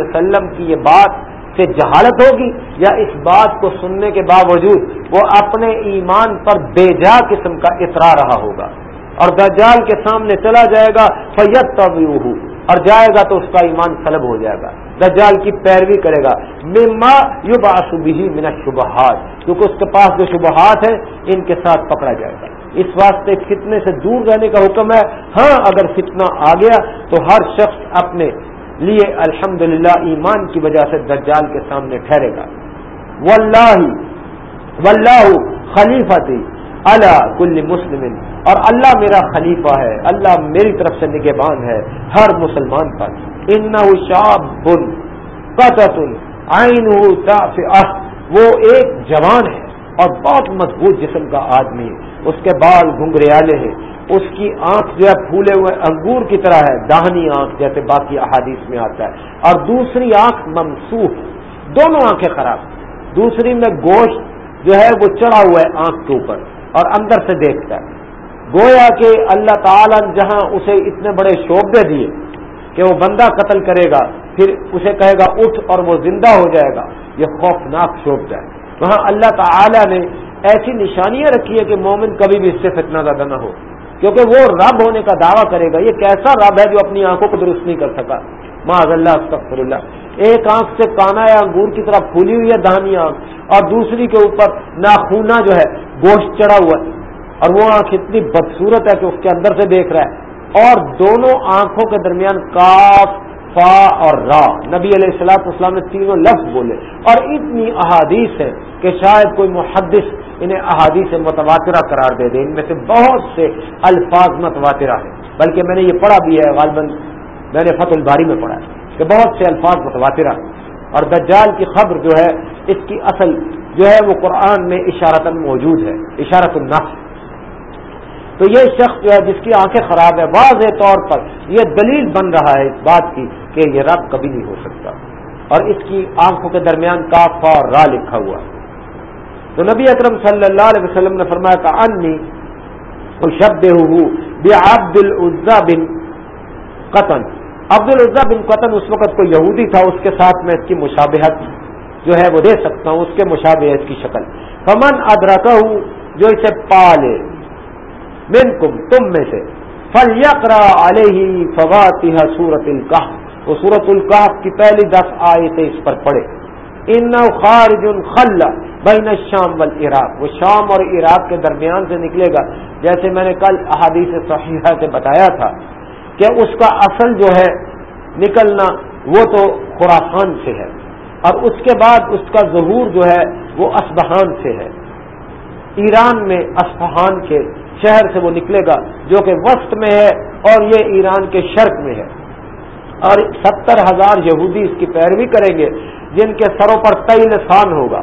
وسلم کی یہ بات سے جہالت ہوگی یا اس بات کو سننے کے باوجود وہ اپنے ایمان پر بے جا قسم کا اترا رہا ہوگا اور دجال کے سامنے چلا جائے گا فیت اور جائے گا تو اس کا ایمان سلب ہو جائے گا۔ دجال کی پیروی کرے گا۔ مما یو باسبی من شبہات کیونکہ اس کے پاس جو شبہات ہیں، ان کے ساتھ پکڑا جائے گا۔ اس واسطے فتنے سے دور رہنے کا حکم ہے۔ ہاں اگر فتنہ آ گیا تو ہر شخص اپنے لیے الحمد ایمان کی وجہ سے دجال کے سامنے ٹھہرے گا۔ واللہ واللہ خلیفتی اللہ کل مسلم اور اللہ میرا خلیفہ ہے، اللہ میری طرف سے نگہبان ہے، ہر مسلمان پر۔ ان شاب بن آئین وہ ایک جوان ہے۔ اور بہت مضبوط جسم کا آدمی ہے۔ اس کے بال گھنگریالے ہیں۔ اس کی آنکھ جو ہے پھولے ہوئے انگور کی طرح ہے، داہنی آنکھ جیسے باقی احادیث میں آتا ہے۔ اور دوسری آنکھ ممسوخ دونوں آنکھیں خراب دوسری میں گوشت جو ہے وہ چڑھا ہوا ہے آنکھ کے اوپر اور اندر سے دیکھتا ہے۔ گویا کہ اللہ تعالی جہاں اسے اتنے بڑے شعبے دیے کہ وہ بندہ قتل کرے گا، پھر اسے کہے گا، اٹھ اور وہ زندہ ہو جائے گا۔ یہ خوفناک شعبہ ہے۔ وہاں اللہ تعالی نے ایسی نشانیاں رکھی ہے کہ مومن کبھی بھی اس سے فتنہ زیادہ نہ ہو۔ کیونکہ وہ رب ہونے کا دعویٰ کرے گا، یہ کیسا رب ہے جو اپنی آنکھوں کو درست نہیں کر سکا؟ معذ اللہ، استغفر اللہ۔ ایک آنکھ سے کانا یا انگور کی طرف پھولی ہوئی ہے دہانی آنکھ، اور دوسری کے اوپر ناخونا جو ہے گوشت چڑھا ہوا ہے۔ اور وہ آنکھ اتنی بدسورت ہے کہ اس کے اندر سے دیکھ رہا ہے۔ اور دونوں آنکھوں کے درمیان کاف فا اور را۔ نبی علیہ السلاط اسلام نے تینوں لفظ بولے۔ اور اتنی احادیث ہے کہ شاید کوئی محدث انہیں احادیث متواترہ قرار دے دے۔ ان میں سے بہت سے الفاظ متواترہ ہیں۔ بلکہ میں نے یہ پڑھا بھی ہے غالباً، میں نے فتح الباری میں پڑھا ہے کہ بہت سے الفاظ متواترہ ہیں۔ اور دجال کی خبر جو ہے، اس کی اصل جو ہے وہ قرآن میں اشارتاً موجود ہے اشارت النفس تو یہ شخص جو ہے جس کی آنکھیں خراب ہے واضح طور پر یہ دلیل بن رہا ہے اس بات کی کہ یہ رب کبھی نہیں ہو سکتا۔ اور اس کی آنکھوں کے درمیان کافا اور را لکھا ہوا تو نبی اکرم صلی اللہ علیہ وسلم نے فرمایا کہ انی شب عبد العزا بن قطن۔ عبد العزا بن قطن اس وقت کوئی یہودی تھا، اس کے ساتھ میں اس کی مشابہت جو ہے وہ دے سکتا ہوں، اس کے مشابہت کی شکل۔ فمن ادرکہ ہوں جو اسے پالے۔ من کم تم میں سے۔ فل یقرا علیہ فواتح سورت القاح وہ سورت القاح کی پہلی دس آئے تھے اس پر پڑے ان خارج خلا بین شام وال عراق وہ شام اور عراق کے درمیان سے نکلے گا۔ جیسے میں نے کل احادیث صحیحہ سے بتایا تھا کہ اس کا اصل جو ہے نکلنا، وہ تو خوراسان سے ہے۔ اور اس کے بعد اس کا ظہور جو ہے، وہ اسبہان سے ہے۔ ایران میں اسفہان کے شہر سے وہ نکلے گا جو کہ وسط میں ہے اور یہ ایران کے شرق میں ہے۔ اور ستر ہزار یہودی اس کی پیروی کریں گے جن کے سروں پر تئی لسان ہوگا۔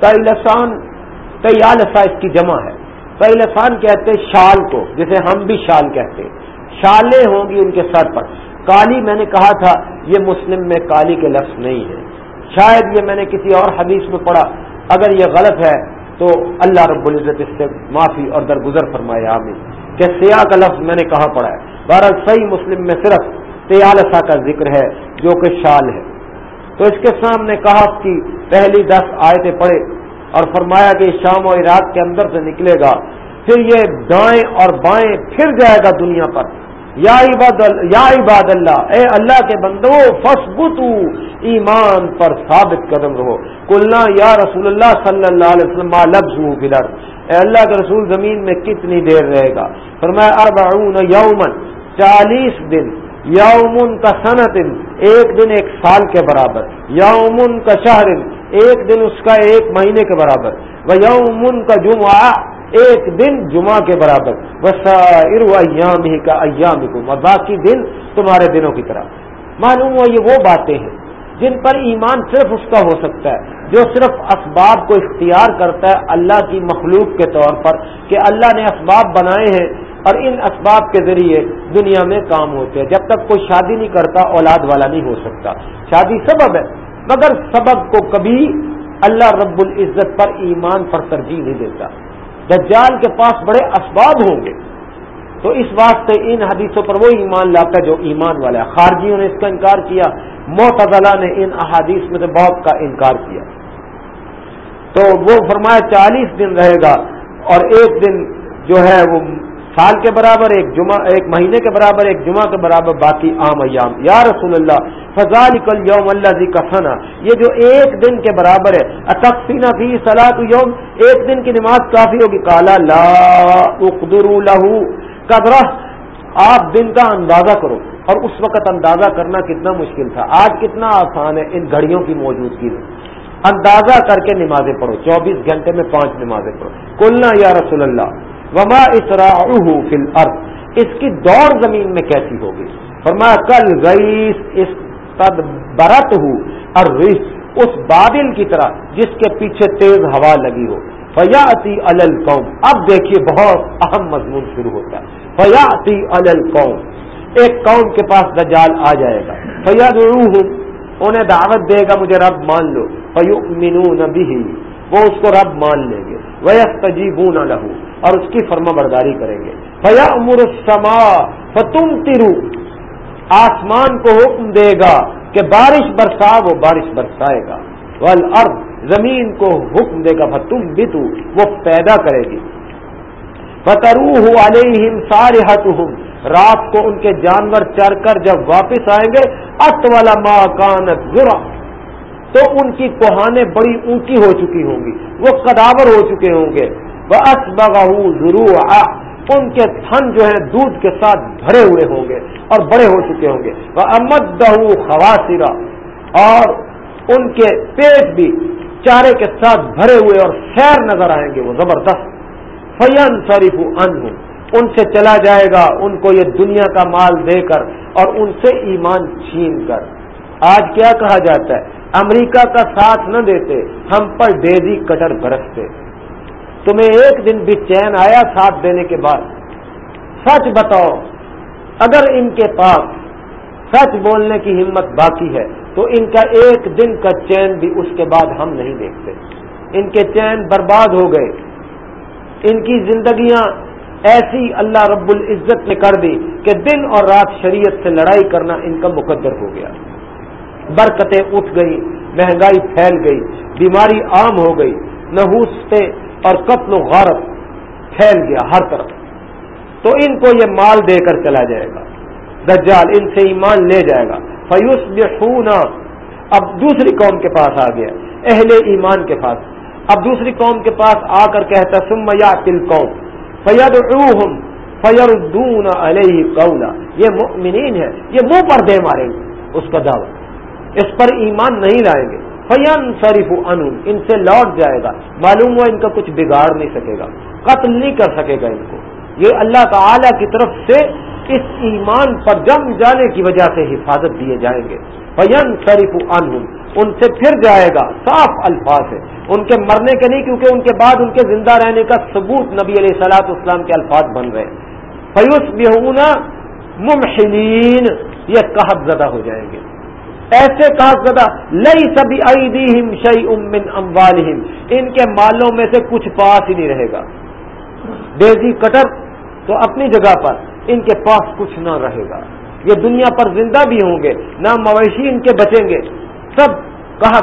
تئی لسان آلسا اس کی جمع ہے۔ تئی لسان کہتے شال کو، جسے ہم بھی شال کہتے شالیں ہوں گی ان کے سر پر۔ کالی میں نے کہا تھا، یہ مسلم میں کالی کے لفظ نہیں ہے۔ شاید یہ میں نے کسی اور حدیث میں پڑھا، اگر یہ غلط ہے تو اللہ رب العزت اس سے معافی اور درگزر فرمائے، آمین۔ کہ سیاہ کا لفظ میں نے کہاں پڑھا ہے۔ بہرحال صحیح مسلم میں صرف تیالسا کا ذکر ہے، جو کہ شال ہے۔ تو اس کے سامنے کہا کی پہلی دس آیتیں پڑھے اور فرمایا کہ شام و عراق کے اندر سے نکلے گا، پھر یہ دائیں اور بائیں پھر جائے گا دنیا پر۔ یا عباد یا عباد اللہ، اے اللہ کے بندو فسبتو ایمان پر ثابت قدم رہو۔ کلنا یا رسول اللہ صلی اللہ علیہ وسلم لفظ بلر اے اللہ کے رسول، زمین میں کتنی دیر رہے گا؟ فرمایا، اربعون یومن چالیس دن یومن کا صنعت ایک دن ایک سال کے برابر۔ یومن کا شہر، ایک دن اس کا ایک مہینے کے برابر۔ وہ یومن کا جمعہ ایک دن جمعہ کے برابر۔ وسائر ایام ہی کا ایام اور باقی دن تمہارے دنوں کی طرح۔ معلوم ہوا یہ وہ باتیں ہیں جن پر ایمان صرف اس کا ہو سکتا ہے جو صرف اسباب کو اختیار کرتا ہے اللہ کی مخلوق کے طور پر کہ اللہ نے اسباب بنائے ہیں اور ان اسباب کے ذریعے دنیا میں کام ہوتے ہیں۔ جب تک کوئی شادی نہیں کرتا، اولاد والا نہیں ہو سکتا۔ شادی سبب ہے، مگر سبب کو کبھی اللہ رب العزت پر ایمان پر ترجیح نہیں دیتا۔ دجال کے پاس بڑے اسباب ہوں گے۔ تو اس واسطے ان حدیثوں پر وہ ایمان لاتا ہے جو ایمان والا ہے خارجیوں نے اس کا انکار کیا معتدلہ نے ان احادیث میں سے بہت کا انکار کیا۔ تو وہ فرمایا چالیس دن رہے گا اور ایک دن جو ہے وہ سال کے برابر، ایک جمعہ، ایک مہینے کے برابر، ایک جمعہ کے برابر باقی عام ایام۔ یا رسول اللہ فضال کل یوم اللہ جی کا یہ جو ایک دن کے برابر ہے اتقسینہ فی سلاط یوم، ایک دن کی نماز کافی ہوگی۔ کالا لا اقدر لہو قدرہ۔ آپ دن کا اندازہ کرو۔ اور اس وقت اندازہ کرنا کتنا مشکل تھا۔ آج کتنا آسان ہے ان گھڑیوں کی موجودگی میں۔ اندازہ کر کے نمازیں پڑھو۔ چوبیس گھنٹے میں پانچ نمازیں پڑھو۔ کلنا یا رسول اللہ وما اسرا فل ارد اس کی دوڑ زمین میں کیسی ہوگی؟ فرمایا، کل رئیس اس تد برت ہوں اور اس بادل کی طرح جس کے پیچھے تیز ہوا لگی ہو۔ فیاتی الل قوم اب دیکھیے، بہت اہم مضمون شروع ہوتا ہے۔ فیاتی الل قوم ایک قوم کے پاس دجال آ جائے گا۔ فیاد انہیں دعوت دے گا، مجھے رب مان لو۔ فیو مینو نبی وہ اس کو رب مان لیں گے۔ وہ تجیبوں لہو اور اس کی فرما برداری کریں گے۔ فیا امر سما فتم ترو آسمان کو حکم دے گا کہ بارش برسا، وہ بارش برسائے گا۔ ول زمین کو حکم دے گا فتم بتو وہ پیدا کرے گی۔ فترو علیہم سارے رات کو ان کے جانور چر کر جب واپس آئیں گے ات والا ماں کانت ذرا تو ان کی کوہانے بڑی اونچی ہو چکی ہوں گی، وہ قداور ہو چکے ہوں گے۔ ضرور ان کے تھن جو ہے دودھ کے ساتھ بھرے ہوئے ہوں گے اور بڑے ہو چکے ہوں گے۔ وہ امد دہو خواسرا اور ان کے پیٹ بھی چارے کے ساتھ بھرے ہوئے اور سیر نظر آئیں گے، وہ زبردست۔ فین شریف ان ان سے چلا جائے گا، ان کو یہ دنیا کا مال دے کر اور ان سے ایمان چھین کر۔ آج کیا کہا جاتا ہے؟ امریکہ کا ساتھ نہ دیتے، ہم پر ڈیزی کٹر برستے۔ تمہیں ایک دن بھی چین آیا ساتھ دینے کے بعد۔ سچ بتاؤ، اگر ان کے پاس سچ بولنے کی ہمت باقی ہے، تو ان کا ایک دن کا چین بھی اس کے بعد ہم نہیں دیکھتے۔ ان کے چین برباد ہو گئے۔ ان کی زندگیاں ایسی اللہ رب العزت نے کر دی کہ دن اور رات شریعت سے لڑائی کرنا ان کا مقدر ہو گیا۔ برکتیں اٹھ گئی مہنگائی پھیل گئی، بیماری عام ہو گئی، نحوستیں اور قتل و غارت پھیل گیا ہر طرف۔ تو ان کو یہ مال دے کر چلا جائے گا۔ دجال ان سے ایمان لے جائے گا۔ فیوس بے اب دوسری قوم کے پاس آ گیا۔ اہل ایمان کے پاس۔ اب دوسری قوم کے پاس آ کر کہتا سم یا تل قوم فید فیردون علیہ قولا۔ یہ مؤمنین ہے یہ منہ پر دے ماریں گے۔ اس کا دعوت اس پر ایمان نہیں لائیں گے۔ فین شریف ان ان سے لوٹ جائے گا۔ معلوم ہوا ان کا کچھ بگاڑ نہیں سکے گا۔ قتل نہیں کر سکے گا ان کو۔ یہ اللہ تعالی کی طرف سے اس ایمان پر جم جانے کی وجہ سے حفاظت دیے جائیں گے۔ فین شریف ان ان سے پھر جائے گا۔ صاف الفاظ ہے ان کے مرنے کے نہیں کیونکہ ان کے بعد ان کے زندہ رہنے کا ثبوت نبی علیہ سلاط اسلام کے الفاظ بن رہے ہیں۔ فیوس بہونا ممحلین یہ قحط زدہ ہو جائیں گے۔ ایسے زدہ لئی سبھی ایدیہم شعی امن اموالہم۔ ان کے مالوں میں سے کچھ پاس ہی نہیں رہے گا۔ ڈیزی کٹر تو اپنی جگہ پر ان کے پاس کچھ نہ رہے گا۔ یہ دنیا پر زندہ بھی ہوں گے، نہ مویشی ان کے بچیں گے۔ سب کہاں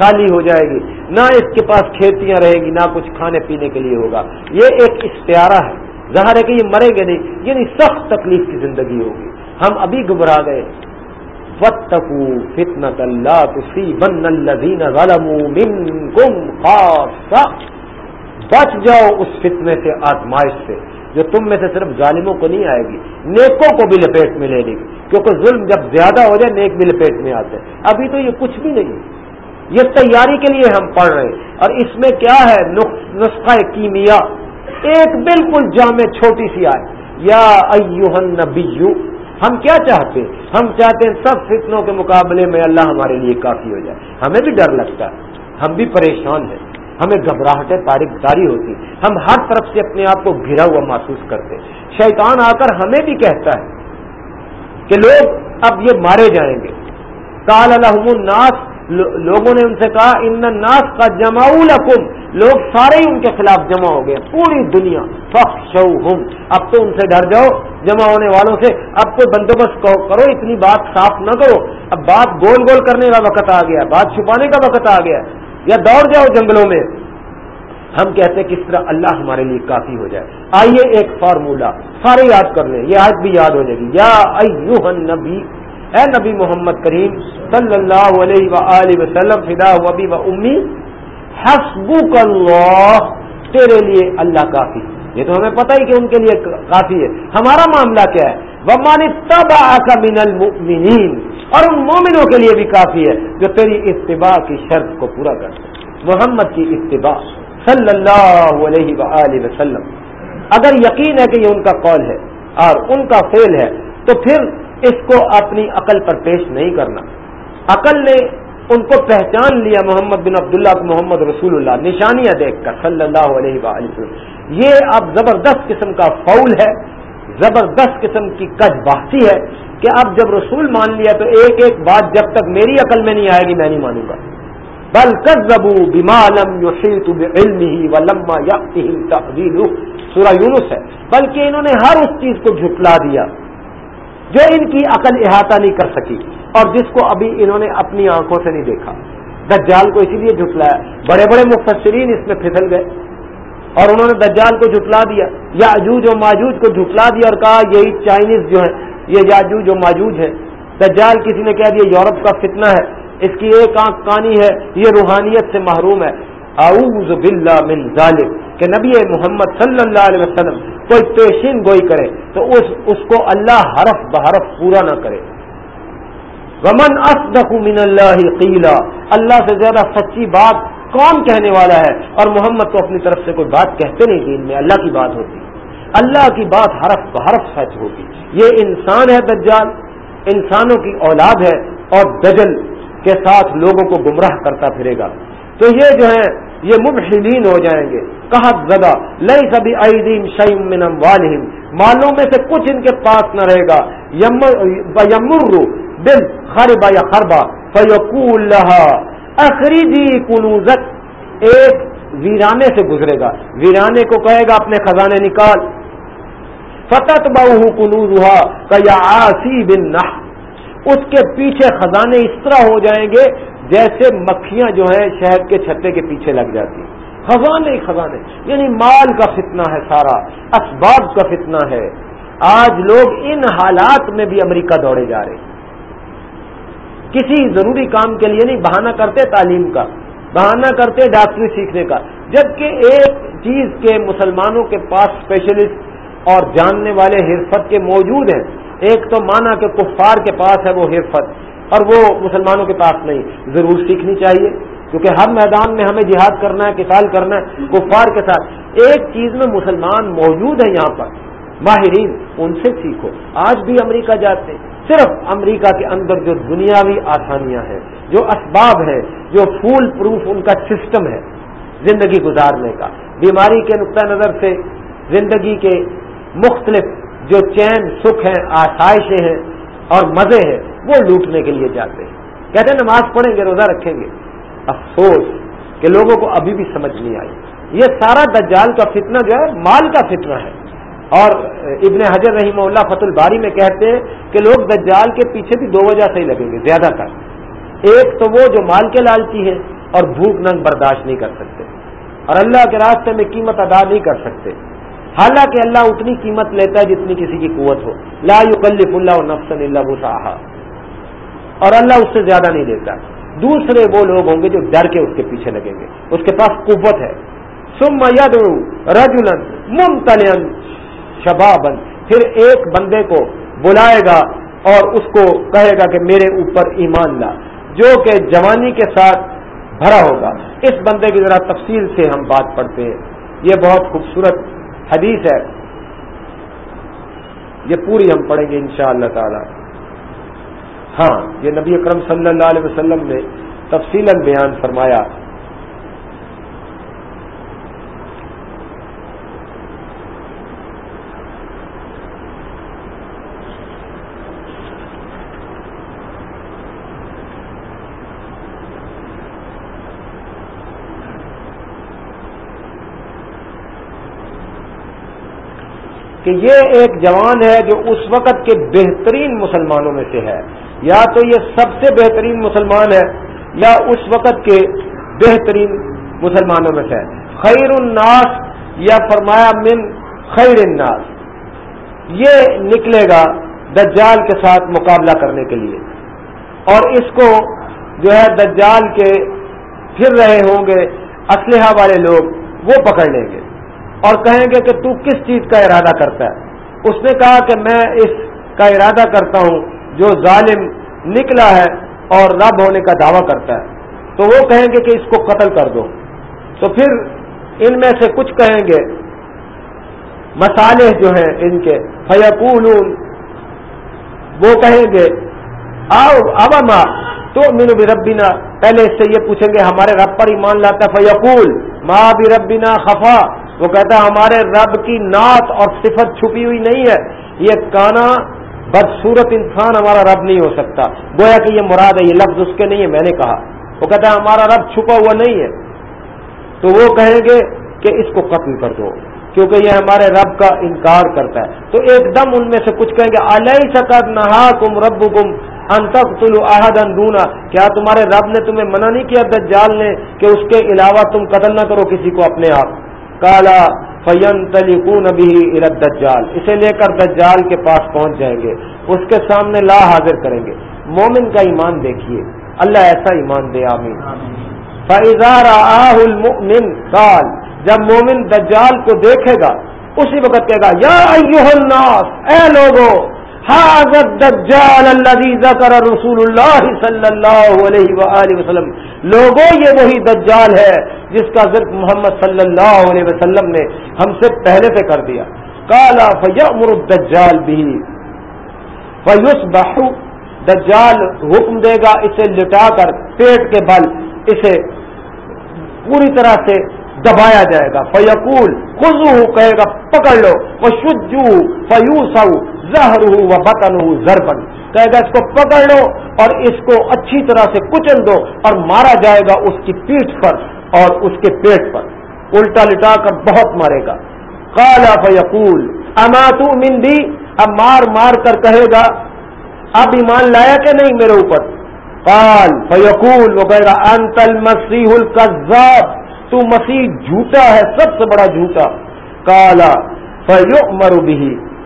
سالی ہو جائے گی۔ نہ اس کے پاس کھیتیاں رہیں گی، نہ کچھ کھانے پینے کے لیے ہوگا۔ یہ ایک اشتہارہ ہے۔ ظاہر ہے کہ یہ مریں گے نہیں یعنی سخت تکلیف کی زندگی ہوگی۔ ہم ابھی گھبرا گئے۔ وتقو فتنة لا تصيبن الذين ظلموا منكم خاصة۔ بچ جاؤ اس فتنے سے، آزمائش سے، جو تم میں سے صرف ظالموں کو نہیں آئے گی، نیکوں کو بھی لپیٹ میں لے لے گی۔ کیونکہ ظلم جب زیادہ ہو جائے، نیک بھی لپیٹ میں آتے ابھی تو یہ کچھ بھی نہیں یہ تیاری کے لیے ہم پڑھ رہے ہیں۔ اور اس میں کیا ہے؟ نسخہ کیمیا۔ ایک بالکل جامع چھوٹی سی آئے یا ایوہن نبیو ہم کیا چاہتے ہیں؟ ہم چاہتے ہیں سب فتنوں کے مقابلے میں اللہ ہمارے لیے کافی ہو جائے۔ ہمیں بھی ڈر لگتا ہے۔ ہم بھی پریشان ہیں۔ ہمیں گھبراہٹیں تاریخ داری ہوتی ہم ہر طرف سے اپنے آپ کو گھرا ہوا محسوس کرتے شیطان آ کر ہمیں بھی کہتا ہے کہ لوگ اب یہ مارے جائیں گے۔ کال الحم الناس لوگوں نے ان سے کہا ان ناس کا جماؤ لکم لوگ سارے ہی ان کے خلاف جمع ہو گئے، پوری دنیا فخ اب تو ان سے ڈر جاؤ، جمع ہونے والوں سے۔ اب کوئی بندوبست کرو، اتنی بات صاف نہ کرو۔ اب بات گول گول کرنے کا وقت آ گیا، بات چھپانے کا وقت آ گیا۔ یا دوڑ جاؤ جنگلوں میں۔ ہم کہتے ہیں کس طرح اللہ ہمارے لیے کافی ہو جائے۔ آئیے ایک فارمولا، سارے یاد کر لیں، یہ آج بھی یاد ہو جائے گی۔ یا اے نبی محمد کریم صلی اللہ علیہ و وسلم، فدا وبی و امی حسب اللہ، تیرے لیے اللہ کافی یہ تو ہمیں پتہ ہی کہ ان کے لیے کافی ہے۔ ہمارا معاملہ کیا ہے؟ ومانی تب من المؤمنین اور ان مومنوں کے لیے بھی کافی ہے جو تیری اتباع کی شرط کو پورا کرتے محمد کی اتباع صلی اللہ علیہ و وسلم۔ اگر یقین ہے کہ یہ ان کا قول ہے اور ان کا فیل ہے، تو پھر اس کو اپنی عقل پر پیش نہیں کرنا۔ عقل نے ان کو پہچان لیا محمد بن عبداللہ کو محمد رسول اللہ، نشانیاں دیکھ کر صلی اللہ علیہ وسلم۔ یہ اب زبردست قسم کا فول ہے، زبردست قسم کی کج بحثی ہے کہ اب جب رسول مان لیا تو ایک ایک بات جب تک میری عقل میں نہیں آئے گی، میں نہیں مانوں گا۔ بل کبو بیمالم علم ہی و لما یا سورہ یونس ہے، بلکہ انہوں نے ہر اس چیز کو جھٹلا دیا۔ جو ان کی عقل احاطہ نہیں کر سکی اور جس کو ابھی انہوں نے اپنی آنکھوں سے نہیں دیکھا۔ دجال کو اسی لیے جھٹلایا۔ بڑے بڑے مفسرین اس میں پھسل گئے اور انہوں نے دجال کو جھٹلا دیا۔ یا اجوج و ماجوج کو جھٹلا دیا اور کہا، یہی چائنیز جو ہے یہ یاجوج و ماجوج ہے دجال کسی نے کہہ دیا، یورپ کا فتنہ ہے، اس کی ایک آنکھ کانی ہے، یہ روحانیت سے محروم ہے۔ اعوذ باللہ من ظالم کہ نبی محمد صلی اللہ علیہ وسلم کوئی پیشین گوئی کرے تو اس اس کو اللہ حرف بحرف پورا نہ کرے۔ ومن اصدق من اللہ قیلا اللہ سے زیادہ سچی بات کون کہنے والا ہے؟ اور محمد تو اپنی طرف سے کوئی بات کہتے نہیں دین میں، اللہ کی بات ہوتی۔ اللہ کی بات حرف بحرف سچ ہوگی یہ انسان ہے دجال، انسانوں کی اولاد ہے اور دجل کے ساتھ لوگوں کو گمراہ کرتا پھرے گا۔ تو یہ جو ہے، یہ مبشلین ہو جائیں گے۔ کہت زدہ لئی سبھی عیدین شعیم منم والم مالوں میں سے کچھ ان کے پاس نہ رہے گا۔ یمر دل خربا یا خربا فیقول اخریجی کنوزت ایک ویرانے سے گزرے گا۔ ویرانے کو کہے گا اپنے خزانے نکال۔ فتح بہو کنوز ہوا کہ یا آسی بن نہ اس کے پیچھے خزانے اس طرح ہو جائیں گے جیسے مکھیاں جو ہیں شہد کے چھتے کے پیچھے لگ جاتی خزانے خزانے۔ یعنی مال کا فتنہ ہے سارا، اسباب کا فتنہ ہے۔ آج لوگ ان حالات میں بھی امریکہ دوڑے جا رہے کسی ضروری کام کے لیے نہیں، بہانہ کرتے تعلیم کا، بہانہ کرتے ڈاکٹری سیکھنے کا۔ جبکہ ایک چیز کے مسلمانوں کے پاس اسپیشلسٹ اور جاننے والے حرفت کے موجود ہیں ایک تو مانا کہ کفار کے پاس ہے وہ حرفت، اور وہ مسلمانوں کے پاس نہیں۔ ضرور سیکھنی چاہیے، کیونکہ ہر میدان میں ہمیں جہاد کرنا ہے کسال کرنا ہے، کفار کے ساتھ۔ ایک چیز میں مسلمان موجود ہیں یہاں پر۔ ماہرین، ان سے سیکھو۔ آج بھی امریکہ جاتے صرف امریکہ کے اندر جو دنیاوی آسانیاں ہیں، جو اسباب ہیں، جو فول پروف ان کا سسٹم ہے زندگی گزارنے کا۔ بیماری کے نقطۂ نظر سے زندگی کے مختلف جو چین سکھ ہیں، آسائشیں ہیں اور مزے ہیں، وہ لوٹنے کے لیے جاتے ہیں۔ کہتے ہیں نماز پڑھیں گے، روزہ رکھیں گے۔ افسوس کہ لوگوں کو ابھی بھی سمجھ نہیں آئی۔ یہ سارا دجال کا فتنہ جو ہے، مال کا فتنہ ہے۔ اور ابن حجر رحیم اللہ فت الباری میں کہتے ہیں کہ لوگ دجال کے پیچھے بھی دو وجہ سے ہی لگیں گے، زیادہ تر۔ ایک تو وہ جو مال کے لالچی ہے اور بھوک ننگ برداشت نہیں کر سکتے۔ اور اللہ کے راستے میں قیمت ادا نہیں کر سکتے۔ حالانکہ اللہ اتنی قیمت لیتا ہے جتنی کسی کی قوت ہو. لا یکلف اللہ نفسن اللہ وسعها اور اللہ اس سے زیادہ نہیں دیتا دوسرے وہ لوگ ہوں گے جو ڈر کے اس کے پیچھے لگیں گے. اس کے پاس قوت ہے. سم رجولن ممتلین شبابن پھر ایک بندے کو بلائے گا اور اس کو کہے گا کہ میرے اوپر ایمان لا. جو کہ جوانی کے ساتھ بھرا ہوگا. اس بندے کی ذرا تفصیل سے ہم بات پڑھتے ہیں. یہ بہت خوبصورت حدیث ہے۔ یہ پوری ہم پڑھیں گے انشاءاللہ اللہ تعالی۔ ہاں یہ نبی اکرم صلی اللہ علیہ وسلم نے تفصیل بیان فرمایا۔ کہ یہ ایک جوان ہے جو اس وقت کے بہترین مسلمانوں میں سے ہے۔ یا تو یہ سب سے بہترین مسلمان ہے، یا اس وقت کے بہترین مسلمانوں میں سے ہے۔ خیر الناس، یا فرمایا من خیر الناس۔ یہ نکلے گا دجال کے ساتھ مقابلہ کرنے کے لیے۔ اور اس کو جو ہے دجال کے پھر رہے ہوں گے، اسلحہ والے لوگ وہ پکڑ لیں گے۔ اور کہیں گے کہ تو کس چیز کا ارادہ کرتا ہے؟ اس نے کہا کہ میں اس کا ارادہ کرتا ہوں، جو ظالم نکلا ہے اور رب ہونے کا دعویٰ کرتا ہے۔ تو وہ کہیں گے کہ اس کو قتل کر دو۔ تو پھر ان میں سے کچھ کہیں گے مسالے جو ہیں ان کے فیقول وہ کہیں گے، آؤ، اب ماں تو مینو بھی ربینا پہلے اس سے یہ پوچھیں گے، ہمارے رب پر ایمان لاتا فیقول ماں بھی ربینا خفا۔ وہ کہتا ہے ہمارے رب کی نعت اور صفت چھپی ہوئی نہیں ہے۔ یہ کانا بدسورت انسان ہمارا رب نہیں ہو سکتا۔ گویا کہ یہ مراد ہے، یہ لفظ اس کے نہیں ہے، میں نے کہا۔ وہ کہتا ہے ہمارا رب چھپا ہوا نہیں ہے۔ تو وہ کہیں گے کہ اس کو قتل کر دو، کیونکہ یہ ہمارے رب کا انکار کرتا ہے۔ تو ایک دم ان میں سے کچھ کہیں گے علیہ سکت نہا کم رب کم انتق اندونا کیا تمہارے رب نے تمہیں منع نہیں کیا، دجال نے، کہ اس کے علاوہ تم قتل نہ کرو کسی کو اپنے آپ؟ کالا فین تلیقون ابھی دجال اسے لے کر دجال کے پاس پہنچ جائیں گے، اس کے سامنے لا حاضر کریں گے۔ مومن کا ایمان دیکھیے، اللہ ایسا ایمان دے، آمین۔ فیضار المؤمن کال جب مومن دجال کو دیکھے گا، اسی وقت کہے گا، یا الناس، اے لوگوں ذکر رسول اللہ صلی اللہ علیہ وآلہ وسلم. لوگوں یہ وہی دجال ہے جس کا ذکر محمد صلی اللہ علیہ وسلم نے ہم سے پہلے سے کر دیا۔ کالا فیامر الدجال بھی فیوس بہو دجال حکم دے گا، اسے لٹا کر پیٹ کے بل، اسے پوری طرح سے دبایا جائے گا۔ فیقول خزو کہے گا، پکڑ لو۔ وہ شجو فیوس زہر ہوں و بطن ہوں زربن کہے گا اس کو پکڑ لو اور اس کو اچھی طرح سے کچل دو اور مارا جائے گا اس کی پیٹھ پر اور اس کے پیٹ پر۔ الٹا لٹا کر بہت مارے گا۔ کالا فیقول اماتو مندی اب مار مار کر کہے گا، اب ایمان لایا کہ نہیں میرے اوپر؟ کال فیقول، وہ کہے گا انتل مسیح القذاب تو مسیح جھوٹا ہے، سب سے بڑا جھوٹا۔ کالا فیو مرو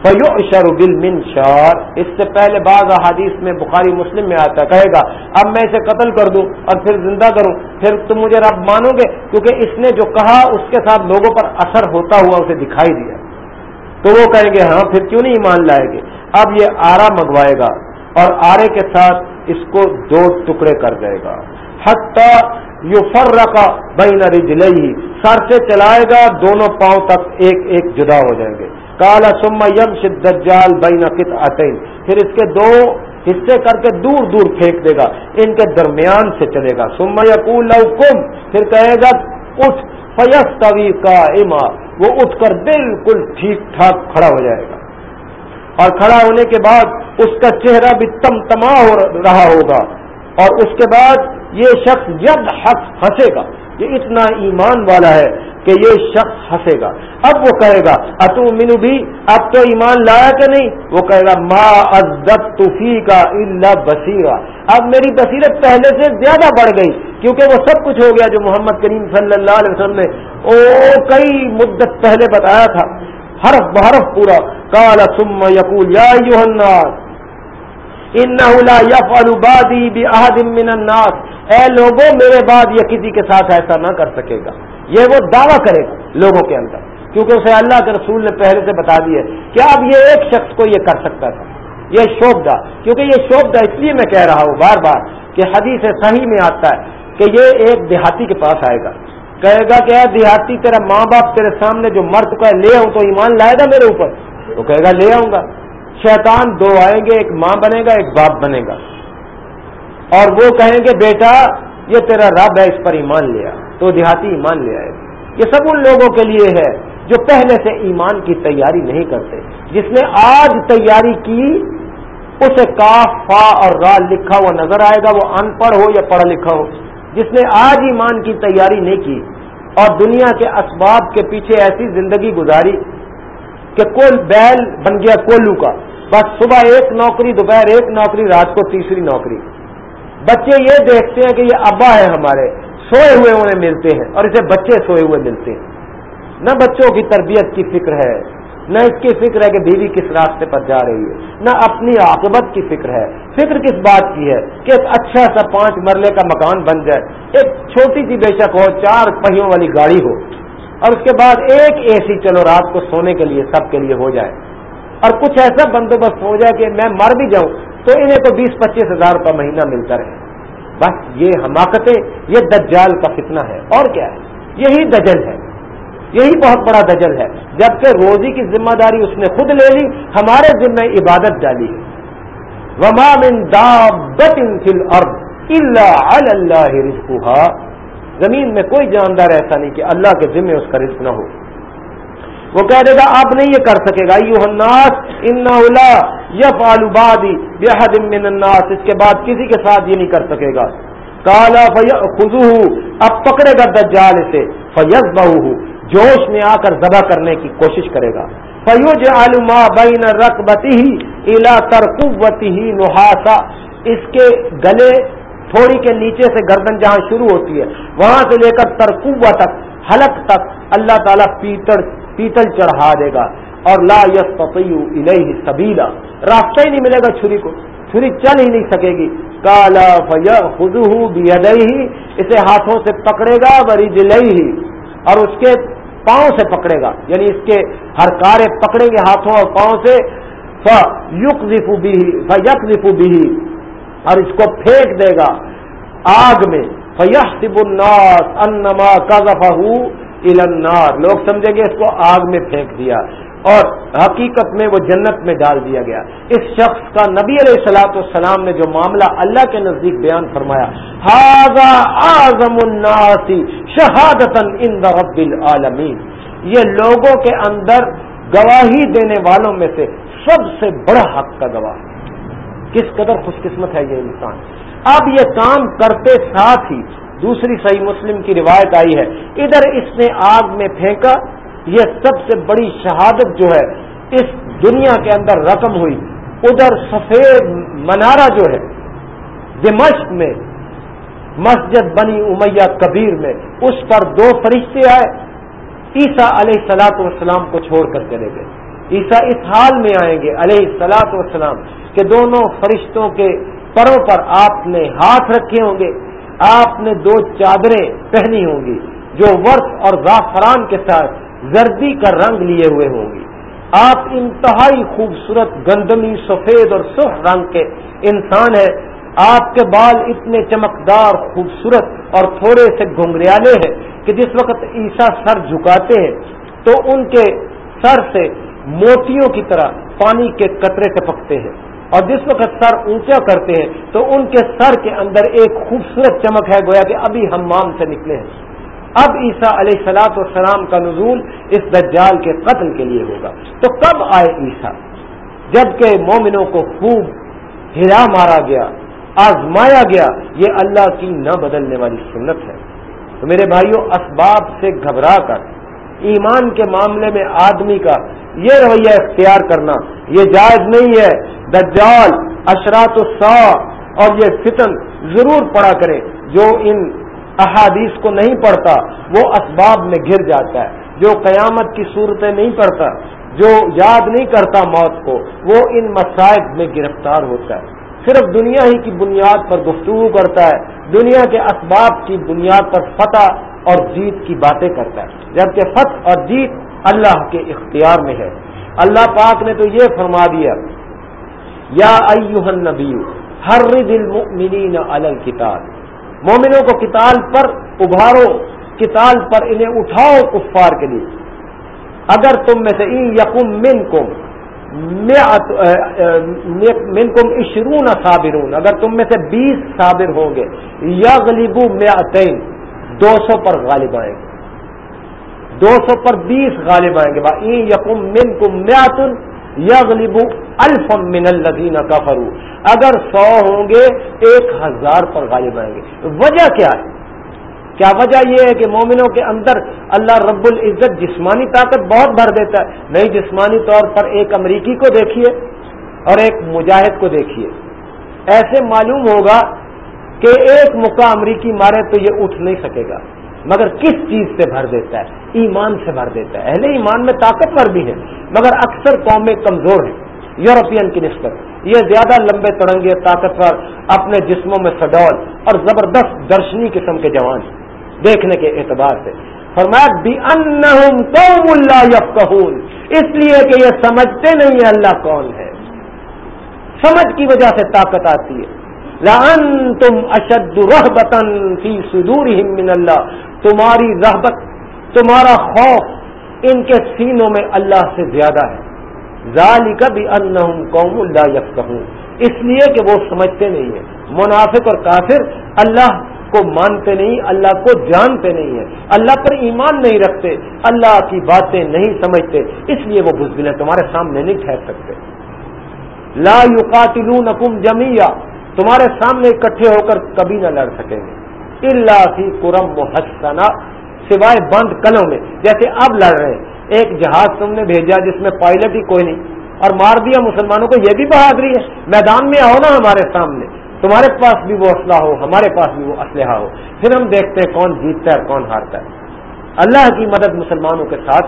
بھی فیو اشر بل من شار اس سے پہلے بعض احادیث میں بخاری مسلم میں آتا کہے گا، اب میں اسے قتل کر دوں اور پھر زندہ کروں، پھر تم مجھے رب مانو گے؟ کیونکہ اس نے جو کہا، اس کے ساتھ لوگوں پر اثر ہوتا ہوا اسے دکھائی دیا۔ تو وہ کہیں گے ہاں پھر کیوں نہیں ایمان لائے گے؟ اب یہ آرا منگوائے گا اور آرے کے ساتھ اس کو دو ٹکڑے کر دے گا۔ حتیٰ یو فر رکھا بہن رجلئی سر سے چلائے گا، دونوں پاؤں تک ایک ایک جدا ہو جائیں گے۔ کالا سما یم شدال بین فت پھر اس کے دو حصے کر کے دور دور پھینک دے گا، ان کے درمیان سے چلے گا۔ سما یقول کم پھر کہے گا، اٹھ فیس طوی کا اما وہ اٹھ کر بالکل ٹھیک ٹھاک کھڑا ہو جائے گا۔ اور کھڑا ہونے کے بعد اس کا چہرہ بھی تم تما ہو رہا ہوگا۔ اور اس کے بعد یہ شخص جب حق ہنسے گا، یہ اتنا ایمان والا ہے کہ یہ شخص ہنسے گا۔ اب وہ کہے گا اتو مینو بھی اب تو ایمان لایا کہ نہیں؟ وہ کہے گا، ما عزت توفی کا اللہ بصیرہ اب میری بصیرت پہلے سے زیادہ بڑھ گئی، کیونکہ وہ سب کچھ ہو گیا جو محمد کریم صلی اللہ علیہ وسلم نے او کئی مدت پہلے بتایا تھا۔ حرف بحرف پورا۔ کالا سم یقول، یا الناس ان یفعل بعدی باحد من الناس۔ اے لوگوں، میرے بعد یہ کسی کے ساتھ ایسا نہ کر سکے گا۔ یہ وہ دعویٰ کرے گا لوگوں کے اندر۔ کیونکہ اسے اللہ کے رسول نے پہلے سے بتا دی ہے کہ اب یہ ایک شخص کو یہ کر سکتا تھا۔ یہ شوبدہ، کیونکہ یہ شوبدہ اس لیے میں کہہ رہا ہوں بار بار کہ حدیث صحیح میں آتا ہے کہ یہ ایک دیہاتی کے پاس آئے گا۔ کہے گا کہ اے دیہاتی، تیرا ماں باپ تیرے سامنے جو مرد کا لے آؤں تو ایمان لائے گا میرے اوپر۔ تو کہے گا لے آؤں گا۔ شیطان دو آئیں گے، ایک ماں بنے گا، ایک باپ بنے گا۔ اور وہ کہیں گے، بیٹا، یہ تیرا رب ہے، اس پر ایمان لیا تو دیہاتی ایمان لے آئے۔ یہ سب ان لوگوں کے لیے ہے جو پہلے سے ایمان کی تیاری نہیں کرتے۔ جس نے آج تیاری کی، اسے کاف فا اور را لکھا ہوا نظر آئے گا، وہ ان پڑھ ہو یا پڑھا لکھا ہو۔ جس نے آج ایمان کی تیاری نہیں کی اور دنیا کے اسباب کے پیچھے ایسی زندگی گزاری کہ کول بیل بن گیا کولو کا۔ بس صبح ایک نوکری، دوپہر ایک نوکری، رات کو تیسری نوکری۔ بچے یہ دیکھتے ہیں کہ یہ ابا ہے ہمارے، سوئے ہوئے انہیں ملتے ہیں اور اسے بچے سوئے ہوئے ملتے ہیں۔ نہ بچوں کی تربیت کی فکر ہے، نہ اس کی فکر ہے کہ بیوی کس راستے پر جا رہی ہے، نہ اپنی عاقبت کی فکر ہے۔ فکر کس بات کی ہے؟ کہ ایک اچھا سا پانچ مرلے کا مکان بن جائے۔ ایک چھوٹی سی بے شک ہو، چار پہیوں والی گاڑی ہو اور اس کے بعد ایک اے سی چلو رات کو سونے کے لیے، سب کے لیے ہو جائے۔ اور کچھ ایسا بندوبست ہو جائے کہ میں مر بھی جاؤں، تو انہیں تو بیس پچیس ہزار روپہ مہینہ ملتا رہے۔ بس یہ حماقتیں، یہ دجال کا فتنہ ہے۔ اور کیا ہے؟ یہی دجل ہے۔ یہی بہت بڑا دجل ہے۔ جبکہ روزی کی ذمہ داری اس نے خود لے لی، ہمارے ذمہ عبادت ڈالی ہے۔ وما من دابت فی الارض الا علی اللہ رزقها۔ زمین میں کوئی جاندار ایسا نہیں کہ اللہ کے ذمہ اس کا رزق نہ ہو۔ وہ کہہ دے گا، آپ نہیں یہ کر سکے گا. الناس ان یف آلوبادی من الناس، اس کے بعد کسی کے ساتھ یہ نہیں کر سکے گا. کالا خزو اب پکڑے گا دجال سے فیض بہو جوش میں آ کر ذبح کرنے کی کوشش کرے گا. فیوج علما بین رقبتی ہی الا ترقوتی ہی نحاسا. اس کے گلے تھوڑی کے نیچے سے گردن جہاں شروع ہوتی ہے، وہاں سے لے کر ترکوبہ تک، حلق تک، اللہ تعالیٰ پیتڑ پیتل چڑھا دے گا اور لا یس پپیو الہ سبیلا۔ راستہ ہی نہیں ملے گا چھری کو۔ چھری چل ہی نہیں سکے گی۔ کالا فیا خود اسے ہاتھوں سے پکڑے گا بری ہی اور اس کے پاؤں سے پکڑے گا۔ یعنی اس کے ہر کارے پکڑیں گے ہاتھوں اور پاؤں سے۔ یق زفو بھی اور اس کو پھینک دے گا آگ میں۔ فیح الناس انما کا النار۔ لوگ سمجھیں گے اس کو آگ میں پھینک دیا اور حقیقت میں وہ جنت میں ڈال دیا گیا۔ اس شخص کا نبی علیہ السلاۃ والسلام نے جو معاملہ اللہ کے نزدیک بیان فرمایا اعظم الناسی شہادت رب العالمین یہ لوگوں کے اندر گواہی دینے والوں میں سے سب سے بڑا حق کا گواہ۔ کس قدر خوش قسمت ہے یہ انسان۔ اب یہ کام کرتے ساتھ ہی دوسری صحیح مسلم کی روایت آئی ہے۔ ادھر اس نے آگ میں پھینکا۔ یہ سب سے بڑی شہادت جو ہے، اس دنیا کے اندر رقم ہوئی۔ ادھر سفید منارہ جو ہے، دمشق میں، مسجد بنی امیہ کبیر میں، اس پر دو فرشتے آئے۔ عیسیٰ علیہ سلاط والسلام کو چھوڑ کر چلے گئے۔ عیسیٰ اس حال میں آئیں گے علیہ سلاط والسلام کہ دونوں فرشتوں کے پروں پر آپ نے ہاتھ رکھے ہوں گے۔ آپ نے دو چادریں پہنی ہوں گی جو ورس اور زعفران کے ساتھ زردی کا رنگ لیے ہوئے ہوں گی۔ آپ انتہائی خوبصورت، گندمی، سفید اور سرخ رنگ کے انسان ہیں۔ آپ کے بال اتنے چمکدار، خوبصورت اور تھوڑے سے گھنگریالے ہیں کہ جس وقت عیسیٰ سر جھکاتے ہیں تو ان کے سر سے موتیوں کی طرح پانی کے قطرے ٹپکتے ہیں۔ اور جس وقت سر اونچا کرتے ہیں، تو ان کے سر کے اندر ایک خوبصورت چمک ہے، گویا کہ ابھی ہم مام سے نکلے ہیں۔ اب عیسیٰ علیہ سلاط والسلام کا نزول اس دجال کے قتل کے لیے ہوگا۔ تو کب آئے عیسیٰ؟ جبکہ مومنوں کو خوب ہرا مارا گیا، آزمایا گیا، یہ اللہ کی نہ بدلنے والی سنت ہے۔ تو میرے بھائیوں اسباب سے گھبرا کر ایمان کے معاملے میں آدمی کا یہ رویہ اختیار کرنا یہ جائز نہیں ہے۔ دجال اشرات السا اور یہ فتن ضرور پڑا کرے۔ جو ان احادیث کو نہیں پڑھتا، وہ اسباب میں گر جاتا ہے۔ جو قیامت کی صورتیں نہیں پڑھتا، جو یاد نہیں کرتا موت کو، وہ ان مسائب میں گرفتار ہوتا ہے۔ صرف دنیا ہی کی بنیاد پر گفتگو کرتا ہے، دنیا کے اسباب کی بنیاد پر فتح اور جیت کی باتیں کرتا ہے۔ جبکہ فتح اور جیت اللہ کے اختیار میں ہے۔ اللہ پاک نے تو یہ فرما دیا، یا النبی ہر دل مین الکتاب مومنوں کو کتاب پر ابھارو کتاب پر انہیں اٹھاؤ کفار کے لیے۔ اگر تم میں سے یقم من کم من کم اشرون صابرون۔ اگر تم میں سے بیس صابر ہوں گے یا غلیبو میں دو سو پر غالب آئیں گے۔ دو سو پر بیس غالب آئیں گے۔ یقم من کم میاتن یا غلیبو الفم من الدین کا اگر سو ہوں گے، ایک ہزار پر غالب آئیں گے۔ وجہ کیا ہے؟ کیا وجہ یہ ہے کہ مومنوں کے اندر اللہ رب العزت جسمانی طاقت بہت بھر دیتا ہے؟ نہیں، جسمانی طور پر ایک امریکی کو دیکھیے اور ایک مجاہد کو دیکھیے۔ ایسے معلوم ہوگا کہ ایک مکہ امریکی مارے تو یہ اٹھ نہیں سکے گا۔ مگر کس چیز سے بھر دیتا ہے؟ ایمان سے بھر دیتا ہے۔ اہل ایمان میں طاقتور بھی ہے، مگر اکثر قومیں کمزور ہیں۔ یورپین کی نسبت، یہ زیادہ لمبے تڑنگے طاقتور، اپنے جسموں میں سڈول اور زبردست درشنی قسم کے جوان ہیں۔ دیکھنے کے اعتبار سے۔ فرمایا قوم اللہ یفقہون اس لیے کہ یہ سمجھتے نہیں ہیں اللہ کون ہے۔ سمجھ کی وجہ سے طاقت آتی ہے۔ لن تم اشد رحبتن فی صدور من اللہ تمہاری رحبت تمہارا خوف ان کے سینوں میں اللہ سے زیادہ ہے۔ ظالی کا بھی ان قوم اللہ یفقہون اس لیے کہ وہ سمجھتے نہیں ہیں۔ منافق اور کافر اللہ کو مانتے نہیں، اللہ کو جانتے نہیں ہیں۔ اللہ پر ایمان نہیں رکھتے، اللہ کی باتیں نہیں سمجھتے، اس لیے وہ بزدل ہیں تمہارے سامنے نہیں ٹھہر سکتے۔ لا یقاتلون نقم جمیا تمہارے سامنے اکٹھے ہو کر کبھی نہ لڑ سکیں گے۔ اللہ فی قرم محسنا سوائے بند کلوں میں۔ جیسے اب لڑ رہے ہیں، ایک جہاز تم نے بھیجا جس میں پائلٹ ہی کوئی نہیں۔ اور مار دیا مسلمانوں کو، یہ بھی بہادری ہے۔ میدان میں آؤ نا ہمارے سامنے۔ تمہارے پاس بھی وہ اسلحہ ہو، ہمارے پاس بھی وہ اسلحہ ہو۔ پھر ہم دیکھتے ہیں کون جیتتا ہے اور کون ہارتا ہے۔ اللہ کی مدد مسلمانوں کے ساتھ۔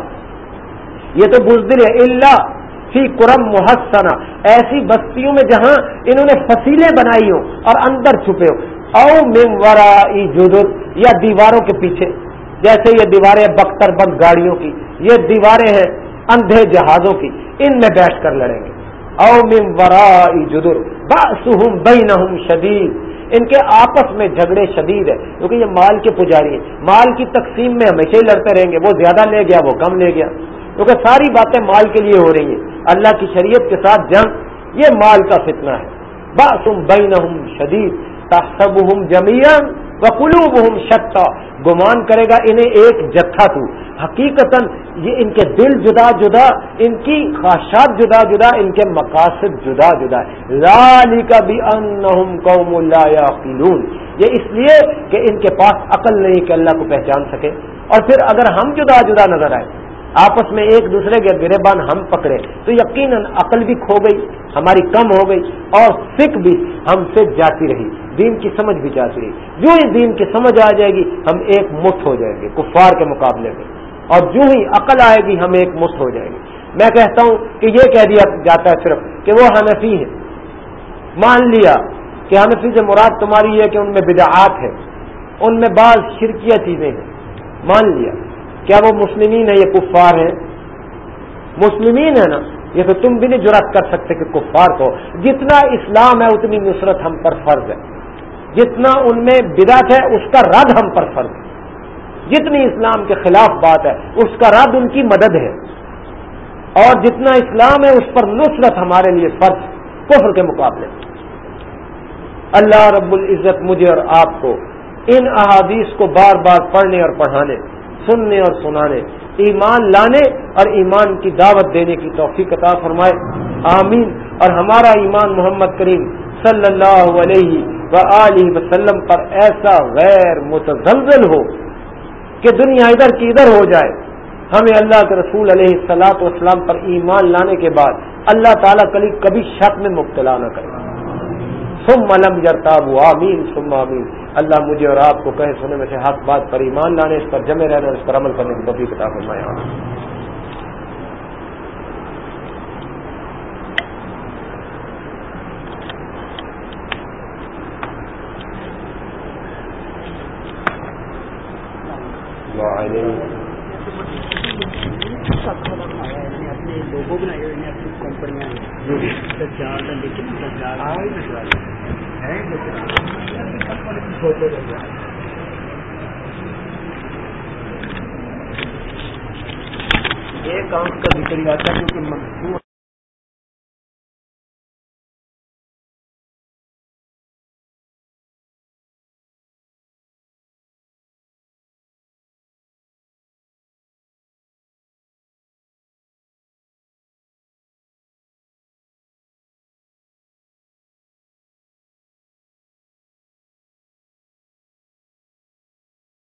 یہ تو بزدل ہے۔ اللہ فی قرم محسنا ایسی بستیوں میں جہاں انہوں نے فصیلیں بنائی ہوں اور اندر چھپے ہو او ممورا جدر یا دیواروں کے پیچھے۔ جیسے یہ دیواریں بختر بند گاڑیوں کی، یہ دیواریں ہیں اندھے جہازوں کی۔ ان میں بیٹھ کر لڑیں گے۔ او من ورائی جدر باسہم بینہم شدید۔ ان کے آپس میں جھگڑے شدید ہے کیونکہ یہ مال کے پجاری ہیں۔ مال کی تقسیم میں ہمیشہ ہی لڑتے رہیں گے۔ وہ زیادہ لے گیا، وہ کم لے گیا۔ کیونکہ ساری باتیں مال کے لیے ہو رہی ہیں۔ اللہ کی شریعت کے ساتھ جنگ، یہ مال کا فتنہ ہے۔ باسم بینہم شدید۔ تحسبہم جمیعا وقلوبہم شتا۔ گمان کرے گا انہیں ایک جتھا تو۔ حقیقت یہ ان کے دل جدا جدا، ان کی خواہشات جدا جدا، ان کے مقاصد جدا جدا۔ لالی کا بھی قوم اللہ یہ اس لیے کہ ان کے پاس عقل نہیں کہ اللہ کو پہچان سکے۔ اور پھر اگر ہم جدا جدا نظر آئے، آپس میں ایک دوسرے کے گربان ہم پکڑے، تو یقیناً عقل بھی کھو گئی، ہماری کم ہو گئی اور سکھ بھی ہم سے جاتی رہی۔ دین کی سمجھ بھی جاتی رہی جو ہی دین کی سمجھ آ جائے گی، ہم ایک مٹھ ہو جائیں گے کفار کے مقابلے میں۔ اور جو ہی عقل آئے گی، ہم ایک مت ہو جائیں گے۔ میں کہتا ہوں کہ یہ کہہ دیا جاتا ہے صرف کہ وہ حنفی ہے مان لیا کہ حنفی سے مراد تمہاری ہے کہ ان میں بدعات ہے۔ ان میں بعض شرکیہ چیزیں ہیں۔ مان لیا۔ کیا وہ مسلمین ہے یہ کفار ہے مسلمین ہے نا۔ یہ تو تم بھی نہیں جرات کر سکتے کہ کفار کو جتنا اسلام ہے، اتنی نصرت ہم پر فرض ہے۔ جتنا ان میں بدعت ہے، اس کا رد ہم پر فرض ہے۔ جتنی اسلام کے خلاف بات ہے، اس کا رد ان کی مدد ہے۔ اور جتنا اسلام ہے، اس پر نصرت ہمارے لیے فرض، کفر کے مقابلے۔ اللہ رب العزت مجھے اور آپ کو ان احادیث کو بار بار پڑھنے اور پڑھانے، سننے اور سنانے، ایمان لانے اور ایمان کی دعوت دینے کی توفیق عطا فرمائے۔ آمین۔ اور ہمارا ایمان محمد کریم صلی اللہ علیہ و وسلم پر ایسا غیر متزلزل ہو کہ دنیا ادھر کی ادھر ہو جائے۔ ہمیں اللہ کے رسول علیہ السلاط والسلام پر ایمان لانے کے بعد اللہ تعالیٰ کلی کبھی شک میں مبتلا نہ کرے۔ سم ملم جرتاب آمین سم آمین۔ اللہ مجھے اور آپ کو کہے سنے میں سے حق بات پر ایمان لانے، اس پر جمے رہنے اور اس پر عمل کرنے کی کبھی کتاب فرمایا